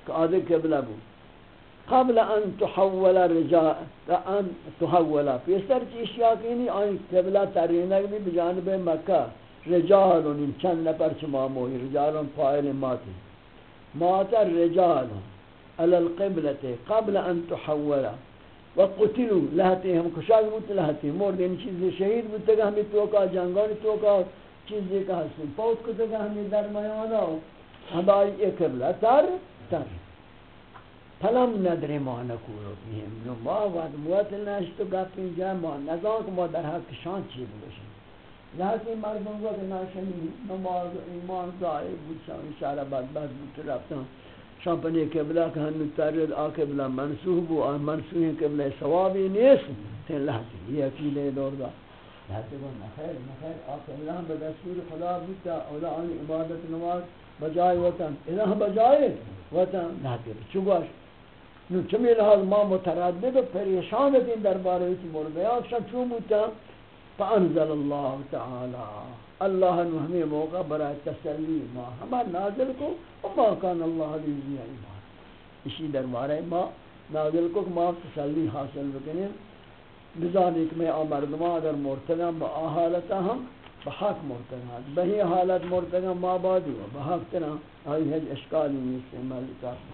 کہ آدھے قبلہ بو. قبل ان تحول رجاء ان تحول في سرچ اشیاء کینی آئی قبلہ ترینک بھی یعنی بجانب مکہ۔ رجال ان چند نفر چما موئی رجال فائل ماتی مات الرجال على القبلة قبل ان تحول. وقتلوا لہتے ہم کشاک بوت لہتے مورد ان یعنی چیز شہید بوتا ہمیں توکا، جنگان توکا چیزی کا حسن پوت کو دگا ہمیں درمیانا ہمائی ایک قبلہ تر تر فلم ندر ما نکورو بیم. ما وقت موت نشتو گفت جا ما نظام ما در حق شان چی بگوشیم لحظه مردم گفت ناشنی نماز ایمان ضائع بود شان اشاره بدبخت بود رفتن شان پنی قبلہ کہ ہنو ترد آ قبلہ منسوح بو آن منسوح قبلہ ثوابی نیست. تین لحظه یہ اکیلے دور دا لحظه گو نخیر نخیر آخر اللہ بدستور خدا بودتا اولا آن عبادت نماز بجائے وطن. الہ بجائے وطن. لحظه چگوش نو چمی لحاظ ما متردد و پریشانت این درباره ایتی مورد آفشان چون بودتا فانزل اللہ تعالی اللہ نو ہمیں موقع برای تسلی ما ہمار نازل کو، وما کان اللہ لیزی ایمان اسی دربارے ما نازل کو ما تسلی حاصل بکنے بکنیم بذلك میں آمردما اگر مرتگا با آحالتا ہم بحق مرتگا بہی حالت مرتگا ما بادی و بحق تنا آئی ہے اشکالی میں استعمال کرنا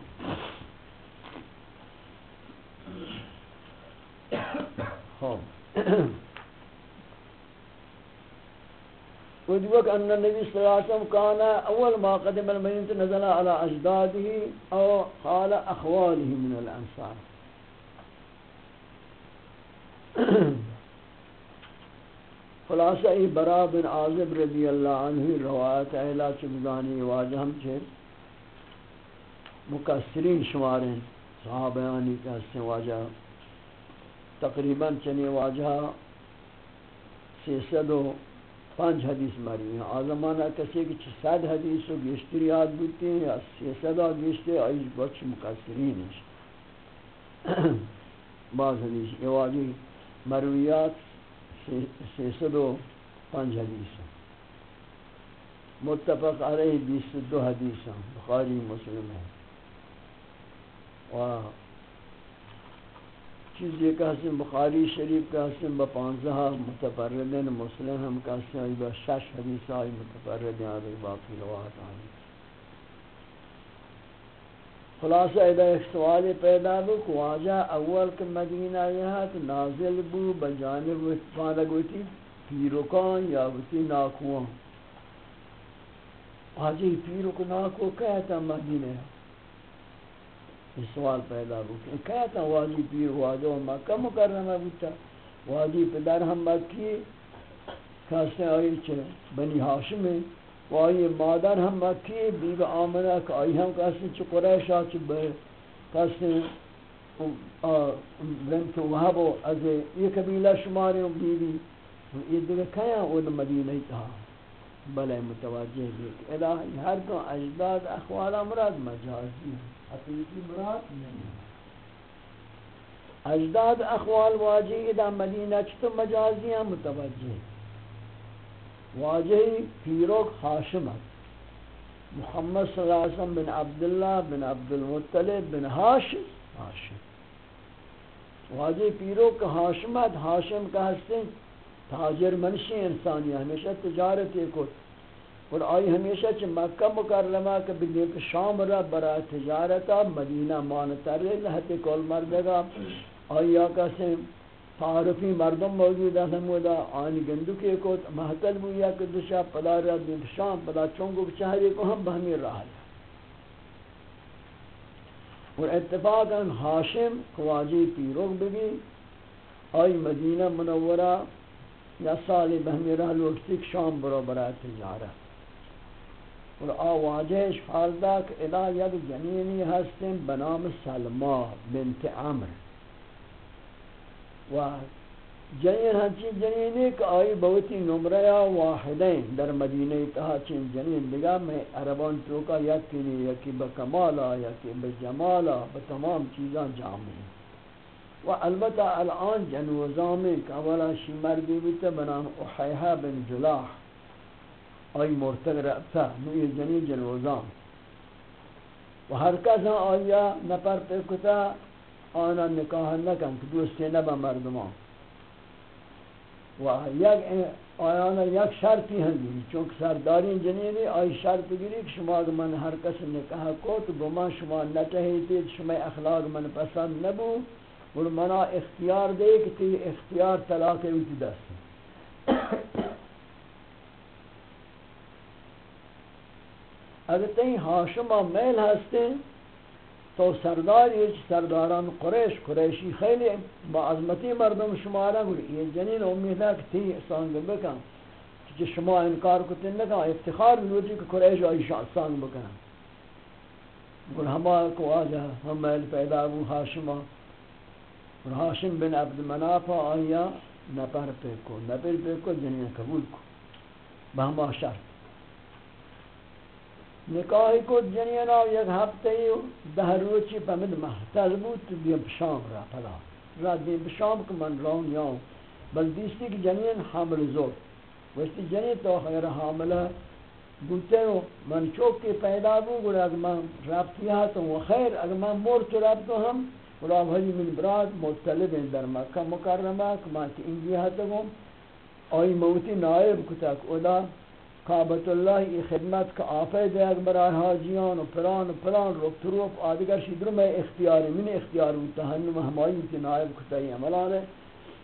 خوب ودوك أن النبي صلى الله عليه وسلم كان أول ما قدم المدينة نزل على أجداده أو قال أخواله من الأنصار خلاصہ، ای برا بن عازب رضی اللہ عنہ روایت اہلا چبزانی واجہ ہم چھے۔ مکسرین شماریں صحابیانی کا حسن واجہ۔ تقریباً چنی واجہ سیسد و پانچ حدیث مروی ہیں۔ آزمانہ کسی کہ چھ سد حدیث و گشتری یاد بودتی ہیں یا سی صدا گشتے آئیش بچ مقصرین ہیں۔ بعض حدیث یہ واجی مرویات سی سد و پانچ حدیث ہیں۔ متفق علیہ بیس دو حدیث ہیں۔ بخاری مسلم ہیں و چیزی کہ حسن بخاری شریف کا حسن با پانزہ متفردین مسلم ہم کا حسن با شش حدیث آئی متفردین آئی باقی روایت آئی۔ خلاصہ ایدہ ایک سوال پیدا بو کہ واجہ اول کے مدینہ یہاں تو نازل بو بجانب فاندہ گوتی پیروکان یا گوتی ناکوان۔ واجہ پیروک ناکو کہتا مدینہ۔ ہے سوال پیدا ہو کہ کہتا واجی پیر واجو مکہ مکرمہ بوتا واجی پدر ہم مکی کہتے آئی چھے بنی حاشم ہے وائی مادر ہم مکی بیب آمنہ کہ آئی ہم کہتے چھے قریش آچے بے کہتے بنت وحبو از یہ قبیلہ شماری بیوی۔ یہ دیکھا کہاں وہ مدینہ ہی تھا۔ بلے متوجہ بھی الہی ہر کو اجداد اخوالا مراد مجازی حقیقی مراد نہیں اجداد اخوال واجی ادا مدینہ چطور مجازی ہیں، متوجہ واجی پیروک حاشمت محمد صلی اللہ علیہ وسلم بن عبداللہ بن عبد المطلب بن حاشم حاشم۔ واجی پیروک حاشمت حاشم کا حسن تاجر منشی انسانی ہمیشہ تجارت ایک اور۔ آئی ہمیشہ چھ مکہ مکرمہ کے بدیت شام را برا تجارتا مدینہ مانتا رہے لہتے کول مردگا آئی آقا سے تعارفی مردم موجود ہے سمودا آنی گندو کے کو محتل بویا کہ دشا پدا را دید شام پدا چونگو بچہرے کو ہم بہمی رہا ہے اور اتفاقا حاشم خواجی پیروگ بگی آئی مدینہ منورہ یا سالی بہمی رہا لوگ شام برو برا تجارت اور آواجش فالدہ کہ ادا یک جنینی ہستیں بنام سلمہ بنت عمر۔ و جنین ہنچی جنینی کہ آئی بہتی نمرہ واحدین در مدینہ تہا چین جنین لگا میں عربان توکا یکی لی یکی بکمالا یکی بجمالا، بتمام چیزاں جامعی و البتہ الان جنوزاں میں کہ اولا شمر بیتا بنام احیحہ بن جلاح. آئی مرتق رأسا نوی جنی جلوزان و ہر کس آیا نپر پہ آنا نکاح نکن کہ دوستی نبا مردمان. و یک آیانا یک شرطی ہم گیری چونکہ سرداری جنینی آئی شرط گیری کہ شما من ہر کس نکاح کو تو گمان شما نچہیتی شما اخلاق من پسند نبو اور منا اختیار دے کہ تی اختیار طلاق اوٹی دست اگر تین حاشمہ میل ہستے تو سردار یہ سرداران قریش، قریشی خیلی با عظمتی مردم شمارا گوڑی یہ جنین امید ہے کہ تی سانگ بکن۔ کہ شما انکار کو کتن نکا افتخار بلوٹی کہ قریش آئی سانگ بکن۔ گوڑ ہما کو آجا، ہم میل پیدا ہو حاشمہ اور حاشم بن عبد منافع آیا نپر پہ کو نپر پہ کو جنین قبول کو بہما شرط نکاح کو جنینا یک ہفتے دہ روچی پمد محتل بود تو دیم شام را پلا را دیم شام که من رون یاو بل دیستی که جنین حامل زور وشتی جنین تو خیر حاملہ بوتے ہو من چوک کے پیدا بو گوڑا اگر من رابطی ہاتا ہوں خیر اگر من مور تو رابطو ہم گوڑا بھائی من براد مطلب ہیں در مکہ مکرمہ کہ من کی انگی ہاتا آئی موتی نائب کتا کہ ادا اللہ یہ خدمت کا آفے دے اکبر حاجیان و پلان و پلان روک تروپ آدگر شدر میں اختیار، من اختیار ہوتا ہنم ہمائی کی نائب کتائی عملان ہے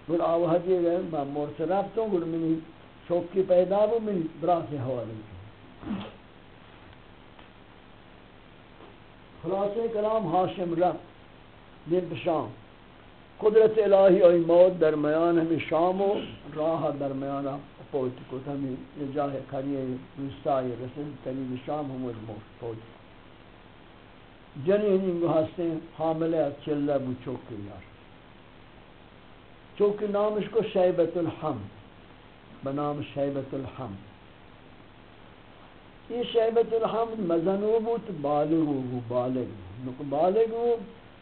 گل آوہدی گئے میں مورس رفتوں گل منی شوکی پیدا ہو منی براس حوالی. خلاصے کلام حاشم رفت. دن پشام قدرت الہی اور موت درمیان ہمیں شام و راہ درمیان پوت کو ہمیں یہ جاہ کھڑی روستائی رسل قریب شام ہم موت پوت جنین انگو ہستے حاملہ چلہ بو چوکی یار چوکی نامش کو شیبت الحم بنام شیبت الحمد. یہ شیبت الحمد مزنو بود بالغ. بو بالغ بالغ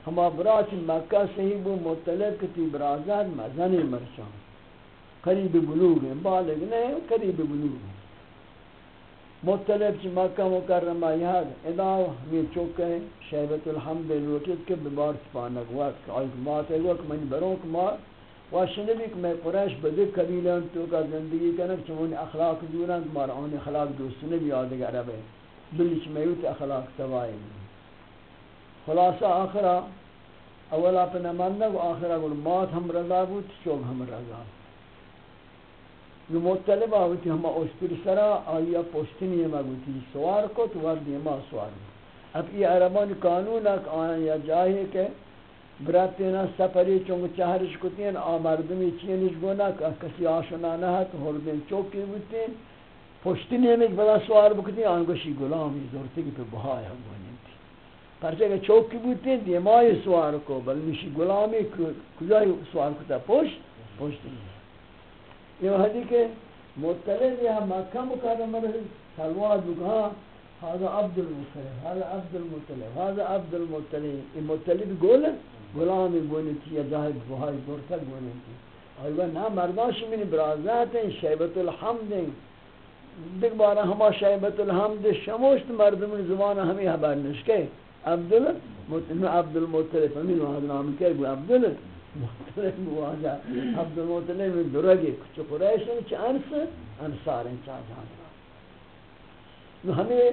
ہما براچ مکہ صحیح بو مطلب کتی برازات مزن مرشان قریب بلوغ ہیں، بالغ نہیں، قریب بلوغ ہیں۔ مطلب چی مکہ مکرمہ یاد ادا ہمیں چوکے شیبت الحمد لوٹید کے ببار سپانک وقت آئیک مات ہے، وقت من برونک مات۔ واشنبی کہ میں قریش بدک قبیلان تو کا زندگی کنک چمون اخلاق دوران مار آن اخلاق دوستنے بھی آدھگ عرب ہے بلیچ میوت اخلاق توائی خلاصہ آخرہ اولا پہ نماندگ و آخرہ گل مات ہم رضا بود، چوک ہم رضا. بود مطلب آوتی ہما اشتر سرا آیا پشتنی ما گوتی سوار کو تو وردی ما سوار اب یہ عربان قانون اک آیا یا جاہی کہ براتینا سفری چونگ چہرش کتین، آ مردمی چینش گونا کہ کسی آشنا نہ تو ہردین چوکی بودتین. پشتنی میں بلا سوار بکتین، آنگوشی غلامی زورتی کی پہ بہائی ہم گونی پرچہ کہ چوکی بودتین دیمائی سوار کو بلنشی غلامی کجای سوار کتا پشت پشتنی یہ حدی کہ مطلب یہ مکہ مکرمہ رہی سلوات بکا هذا عبد المطلب هذا عبد المطلب هذا عبد المطلب یہ مطلب گول غلامی بونی تھی یا جاہد بہائی دورتر بونی تھی ایوہ نا مرداش منی برازات ہیں شیبت الحمد ہیں دیکھ بارا ہما شیبت الحمد شموشت مردم زمان ہمیں حبر نشکے عبد عبد المطلب ہمیں وہاں نام کہ عبد المطلب محترم عبد المطلب درگی کچھ قریش ہیں چھ انس، انصار ہیں چاہ جانا ہمیں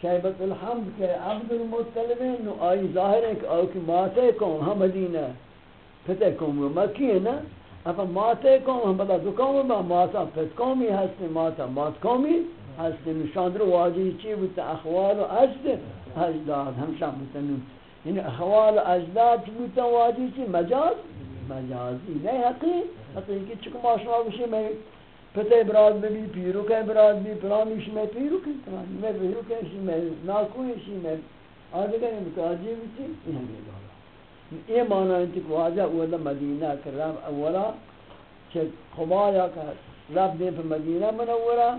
شیبت الحمد کے عبد المطلب نو آئی ظاہر ہے کہ آئی کی ماتے کون ہم مدینہ پتہ کون مکی ہے نا اپا ماتے کون ہم بدا دکان با ماتا پت قومی ہستے ماتا مات قومی ہستے نشاندر واجی چی بتا اخوال و اجد اجداد ہمشان بتا نو یعنی احوال اجداد بودن واجی چی مجاز؟ مجازی، نہیں حقیق حقیقی چکو ماشما بشی میں پتہ براد بی پیرو کہ براد بی پلانیش میں پیرو کہ پلانی، میں پیرو کہ شی میں ناکوی شی میں آدھے کہ متاجی بچی یہ ہمیں دولا یہ معنی ہے کہ واجہ اولا مدینہ کر رب اولا چھے خبایا کا رب دے پر مدینہ منورہ،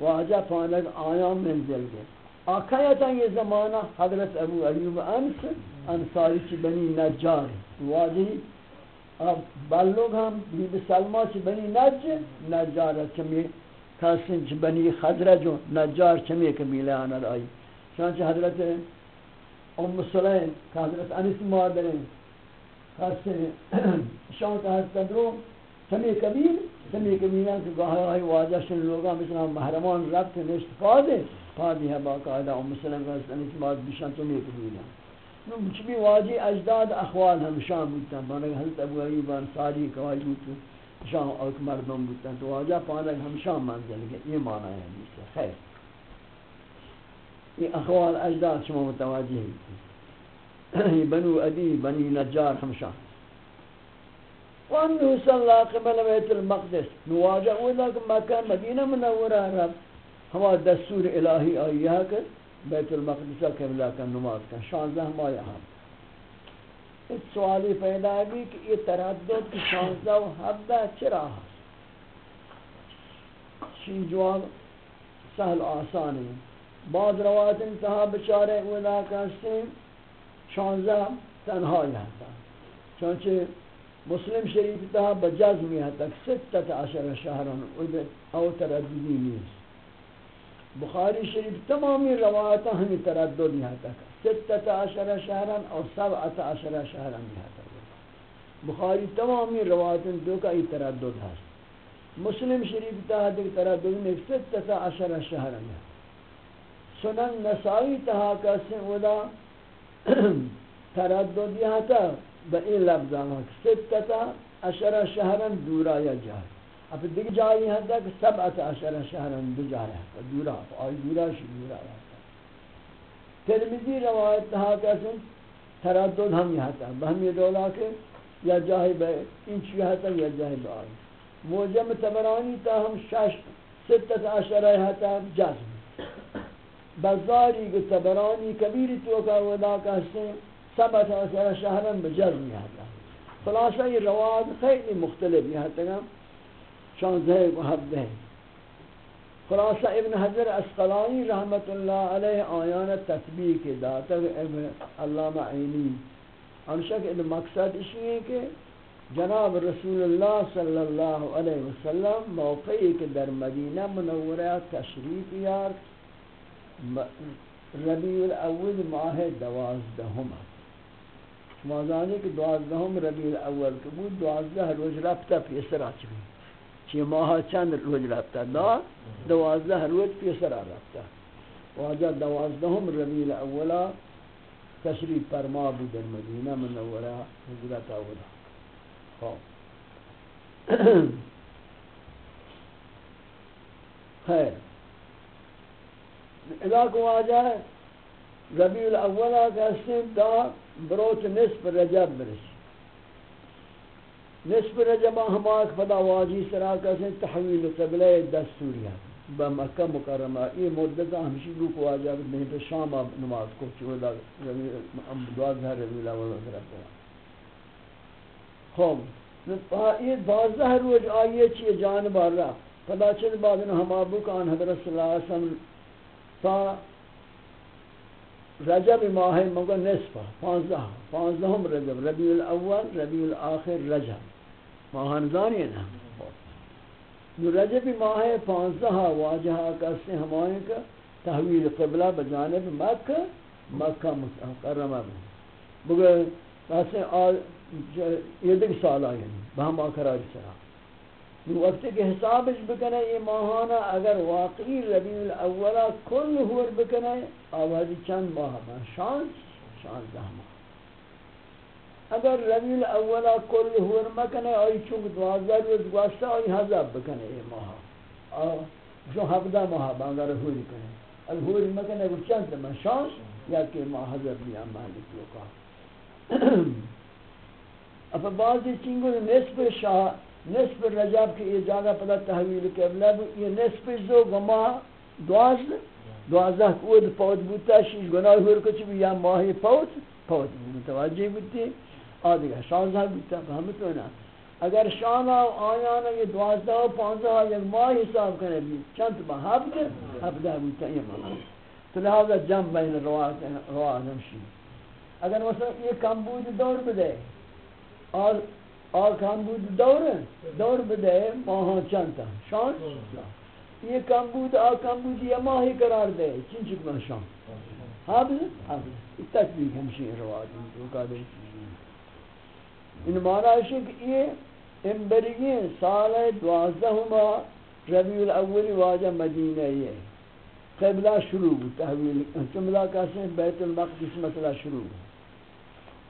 واجہ پانک آیا منزل گئے. آقایتا یہ زمانہ حضرت ابو ایوب انس انصاری چی بنی نجار واضحی اب بلوگ ہم بید سلمہ چی بنی نج نجار چمی کسن چی بنی خضرجو نجار چمی کمیلے آنر آئی چنانچہ حضرت ام سلیم کہ حضرت انس مادرین کسن شان کا حضرت درو چمی کمیل چمی کمیلے کہ گاہ آئی واضح شن لوگا مثلا محرمان ربط نشتفادے پادی ہے باقاعدہ ام سلیم کا حضرت انس مادر بشان چمی کمیلے نو چبی واجی اجداد اخوال ہم شام بودتن بانک حضرت ابو ایوب انصاری کواج بودتن شام اوک مردم بودتن تو واجہ پانک ہم شام منزل گئے یہ معنی ہے نیسے خیر یہ اخوال اجداد شما متواجی ہے بنو ادی بنی نجار ہم شام وانه صلى الله قبل بيت المقدس نواجه وذاك مكان مدينة منورة رب هو دستور إلهي آيها بیت المقدسہ قبلہ کا نماز کا شانزہ ماہ ہم اس سوالی پیدا بھی کہ یہ تردد کی شانزہ و حبدہ چرا ہے؟ شین جواب سہل آسان ہے۔ بعض روایت انتہا بچارے اولا کہتے ہیں شانزہ تنہا یہاں چونچہ مسلم شریف تہا بجازمی ہے، تک ستت عشر شہران او ترددی نیست بخاری شریف تمامی روایت ہمیں تردد یہاں تک ستت عشر شہران اور سبعت عشر شہران یہاں تک بخاری تمامی روایت دو کا یہ تردد ہے مسلم شریف تحدیق تردد میں ستت عشر شہران ہے سنن نسائی تہا کا سنودا تردد یہاں تک بئی لفظہ ستت عشر شہران دورا یا جائے اب دیکھ جائی ہے تک سب عشر شہرن دو جا رہا ہے دورا آئی دورا شی دورا رہا ہے ترمیزی روایت تہا کسن تردد ہم یہاں تا بہم یہ دولا کہ یا جاہی بے انچ یہاں تا یا جاہی بے آئی۔ موجم تبرانی تا ہم شش ستت عشر یہاں تا جزم بزاری کو تبرانی کبیری تو کا ودا کہتے سبت عشر شہرن بجزم یہاں تا خلاصہ یہ روایت خیلی مختلف یہاں تا شانزہ محبہ خلاصہ ابن حضر اسقلانی رحمت اللہ علیہ آیان تطبیق داتا ابن علامہ عینی۔ انشک مقصد اسی ہے کہ جناب رسول اللہ صلی اللہ علیہ وسلم موقعی کے در مدینہ منورہ تشریف یار ربیع الاول ماہ دوازدہم موازانی کہ دوازدہم ربیع الاول کے بود، دوازدہ روز رفتہ پیسر آچوی چی ماہ چند روز رفتہ دا دوازدہ روز پیسر رفتہ واجہ دوازدہم ربیع الاولا تشریف فرما بود در مدینہ منورہ حضرت اولا خیر ادا کو آ جائے ربیع الاولا کا سن دا بروت نصف رجب برسی نصف رجب ہماک فدا واجی سرا کا تحویل قبلہ دستوریات بمکہ مکرمہ، یہ مدت ہمشی لوگ کو آجا نہیں تو شام نماز کو چودا دوازدہ ربیع الاول رب خوب ہاں، یہ بازدہ روز آئیے چیئے جانب آرہا پدا چل بعد ہم ابو کان حضرت صلی اللہ علیہ وسلم تا رجب ماہ مگر نصف، پانزدہ پانزدہم رجب، ربیع الاول، ربیع الاخر، رجب۔ ماہان زانی نا نو رجب ماہ پانزدہ واجہ کسے ہمائیں کا تحویل قبلہ بجانب مکہ مکہ مکرمہ بگر کسے یہ دیکھ سال آئیں بہم آکراج سرا وقت کے حساب اس بکنے یہ ماہانہ اگر واقعی ربیع الاولا کل ہور بکنے، آوازی چند ماہ بان شان شان دہ ماہ اگر ربیع الاولا کل ہور مکنے آئی چونک دوازدہ روز گوشتا آئی حضاب بکنے یہ ماہ جو حفدہ ماہ بان اگر ہوری کنے اگر ہوری مکنے وہ چند ماہ شان یا کہ ماہ حضاب لیا مالک لوکا اب بعضی چنگو نصف شاہ نصف رجب کی یہ جگہ پتہ تحویل قبلہ یہ نصف زو گما دواز دوازدہ کود پود بوتا شیش گناہ ہور کچھ بھی یا ماہی پود پود. متوجہ بوتی آدھگا شانزہ بوتا فہمت ہونا اگر شانا و آیانا یہ دوازدہ و پانزہ یک ماہ حساب کرنے بھی چند با حبد حبدہ بوتا یہ مانا تو لہذا جمع بین روایت ہمشی اگر مثلا یہ کم بود دور بدے، اور اور کم بود دور دور بده ماها چند تا۔ شان یہ کم بود آ کم بود یہ ماهی قرار دے چین چک من شان حافظ حافظ تطبیق ہمشی روایت روکا ان معنی ہے کہ یہ امبرگی سال دوازدہما ربیع الاول واجہ مدینہ یہ قبلہ شروع تحویل. جملہ کہتے ہیں بیت المقدس مسئلہ شروع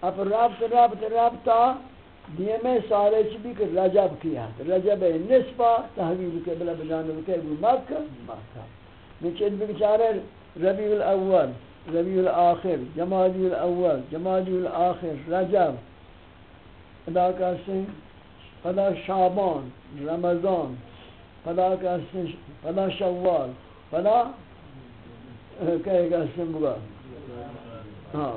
اب رابط رابط رابطہ دیمے سارے چبی کہ رجب کیا رجب نسبہ تحویل کے بلا بجانب کے مکہ مکہ نچید بچارے ربیع الاول، ربیع الاخر، جمادی الاول، جمادی الاخر، رجب. ادا کہتے ہیں پدا شعبان، رمضان پدا کہتے ہیں پدا شوال پدا کہے گا سنبگا ہاں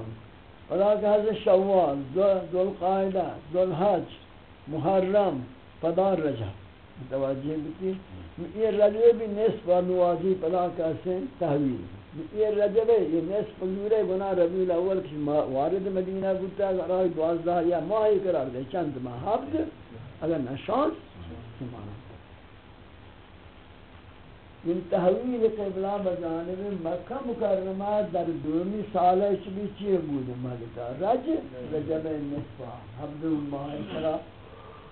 فلا کہ شوال، ذو القاعدہ ذو الحج محرم فدا رجب. متوجہ بکی یہ رجب بھی نصف و نوازی فلا کہتے تحویل. یہ رجب ہے، یہ نصف نورے گناہ ربیع الاول کی وارد مدینہ گتا ہے راہ دوازدہ یا ماہی قرار دے، چند ماہ حفظ، اگر نشان سمانا من تحویل قبلہ بجانب مکہ مکرمہ در دومی سالہ چبی چیئے بود ملکہ؟ رج، رجب نصفہ حبد ماہ سرا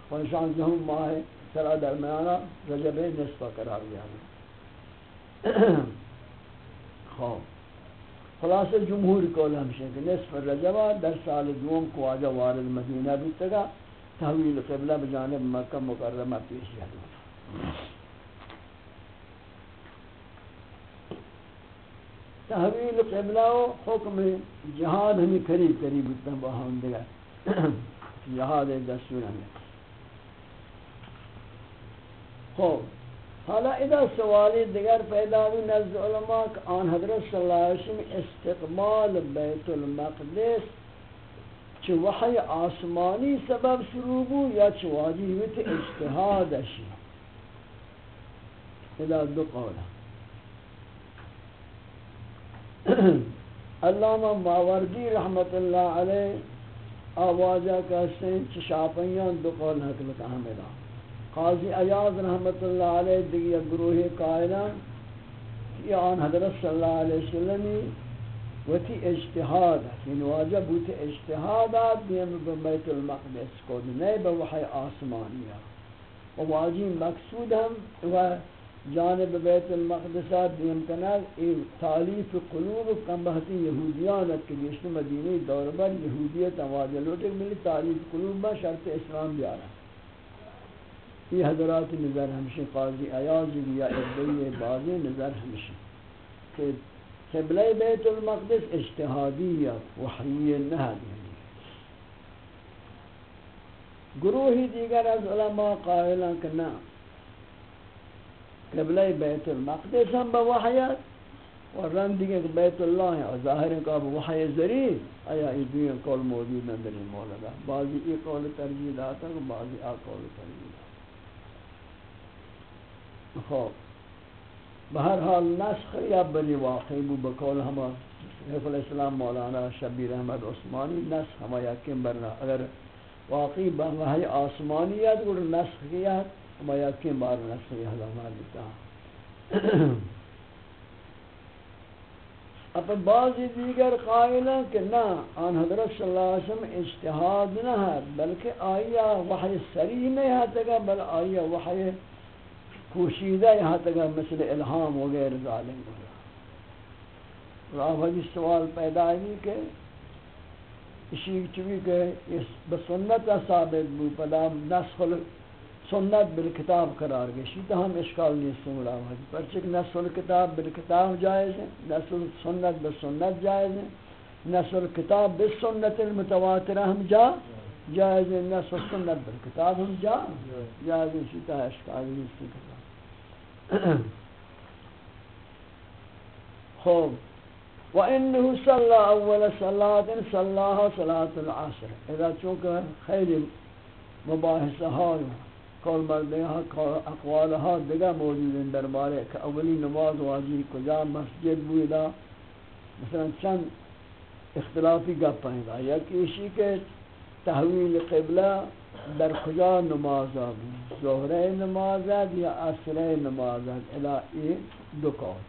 پنشان زہم ماہ سرا درمیانا رجب نصفہ قرار گیا۔ خواب خلاص جمہور قول ہمشہ کہ نصف رجبہ در سال دوم کو آجا وارد مدینہ بھی تگا تحویل قبلہ بجانب مکہ مکرمہ پیش گیا تحویل قبلہ و حکم جہاد ہمیں قریب قریب اتنا باہم دیگا. جہاد دستور ہمیں. خوب حالا ادا سوالی دیگر پیدا ہوئی، نزد علماء کہ آن حضرت صلی اللہ علیہ وسلم استقبال بیت المقدس چو وحی آسمانی سبب شروع بو یا چو واجی ہوئی اجتحاد اشی ادا دو قولا علامہ ماوردی رحمت اللہ علیہ آوازہ کا سین چشاپیان دو قول حکمت احمدہ. قاضی ایاز رحمت اللہ علیہ دیگی گروہ قائلہ کہ آن حضرت صلی اللہ علیہ وسلمی وتی اجتهاد یعنی واجب بود اجتهادات دیم بیت المقدس کو نه به وحی آسمانیه و واجب مقصود هم و جانب بیت المقدس دیم کنال این تالیف قلوب کم بہتی یہودیان کہ جس مدینہ دور بر یہودیت واجب ملی تالیف قلوب با شرط اسلام بیارا۔ یہ حضرات نظر ہمشہ قاضی ایاز یا ابی بازی نظر ہمشہ کہ قبلہ بیت المقدس اجتہادیہ وحی نہد گروہی دیگر از علماء قائلان کہ نا قبلہ بیت المقدس ہم بوحیت اور رن دیگر بیت اللہ ہے، اور ظاہر ہے کہ وحی ذریع آیا ای دوئے قول موجود ہیں در مولا بعضی ای قول ترجیح داتا ہے بعضی آ قول ترجیح۔ خوب بہرحال نسخ یا بلی واقعی بو بقول ہما حیف الاسلام مولانا شبیر احمد عثمانی نسخ ہما یکیم برنا. اگر واقعی بہنگاہی آسمانیت گر نسخ کیات ہما یکیم بار نسخ یا ہما دیتا. اب بعضی دیگر قائلہ کہ نا آن حضرت صلی اللہ علیہ وسلم اجتہاد نہ ہے، بلکہ آئیا وحی سریح نہیں ہے تگا، بل آئیا وحی پوشیدہ یہاں تک مثل الہام وغیر ظالم راہ سوال پیدا ہے کہ اسی چوی کہ اس بسنت ثابت بو پدا نسخ سنت بالکتاب قرار گئے شی تو ہم اشکال نہیں سن رہا بھائی پرچک نسخ الکتاب بالکتاب جائز ہے نسخ سنت بسنت جائز ہے نسخ الکتاب بسنت المتواترہ ہم جا جائز ہے نسخ سنت بالکتاب ہم جا جائز ہے۔ شی تو اشکال نہیں سن خوب وانه صلى اول صلاه صلاها صلاه العصر. اذا چونکہ خیلی مباحثہ ها قول مردها اقوالها دیگه موجود ہیں دربارے کہ اولی نماز واجب، کجا مسجد بودا. مثلا چند اختلافی گپ ہیں یا کسی کے تحویل قبلہ در کجا نماز آبی ظهر نماز یا عصر نماز الہی دو قول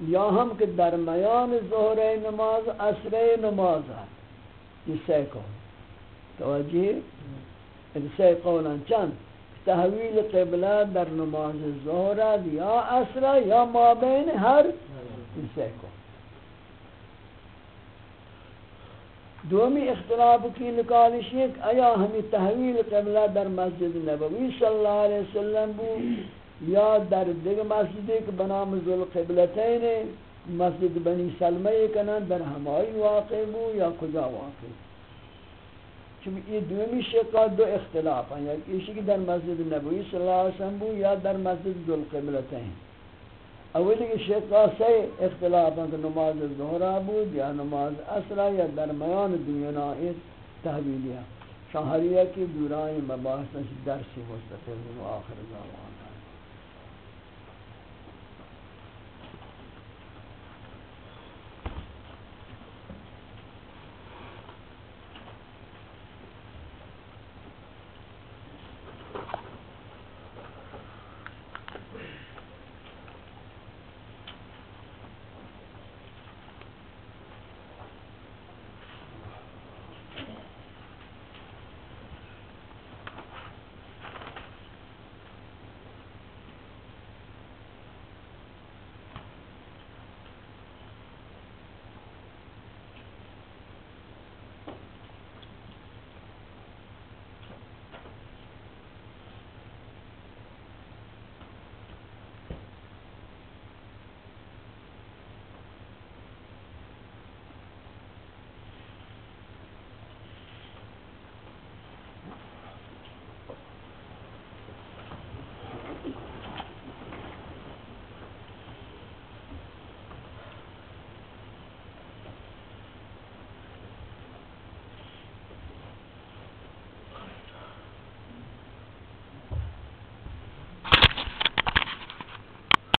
یا ہم کہ درمیان ظهر نماز، عصر نماز یہ سی قول توجہ۔ یہ سی قولا چند؟ تحویل قبلہ در نماز ظهر یا عصر یا مابین ہر۔ یہ سی قول دومی اختلاف کی نکالش ہے کہ آیا ہمیں تحویل قبلہ در مسجد نبوی صلی اللہ علیہ وسلم بو؟ یا در دیگ مسجد ایک بنام ذو القبلتین مسجد بنی سلمہ کنن در ہمائی واقع بو یا کجا واقع؟ چونکہ یہ دومی شکا دو اختلاف ہیں یا یعنی کسی کی در مسجد نبوی صلی اللہ علیہ وسلم بو یا در مسجد ذو القبلتین اولی کہ شیخ سے اختلاف ہے کہ نماز ظہرہ بود یا نماز اسرہ یا درمیان دینا اس تحویلیہ شاہریہ کی دورائیں مباحث درس مستقل و آخر زمان.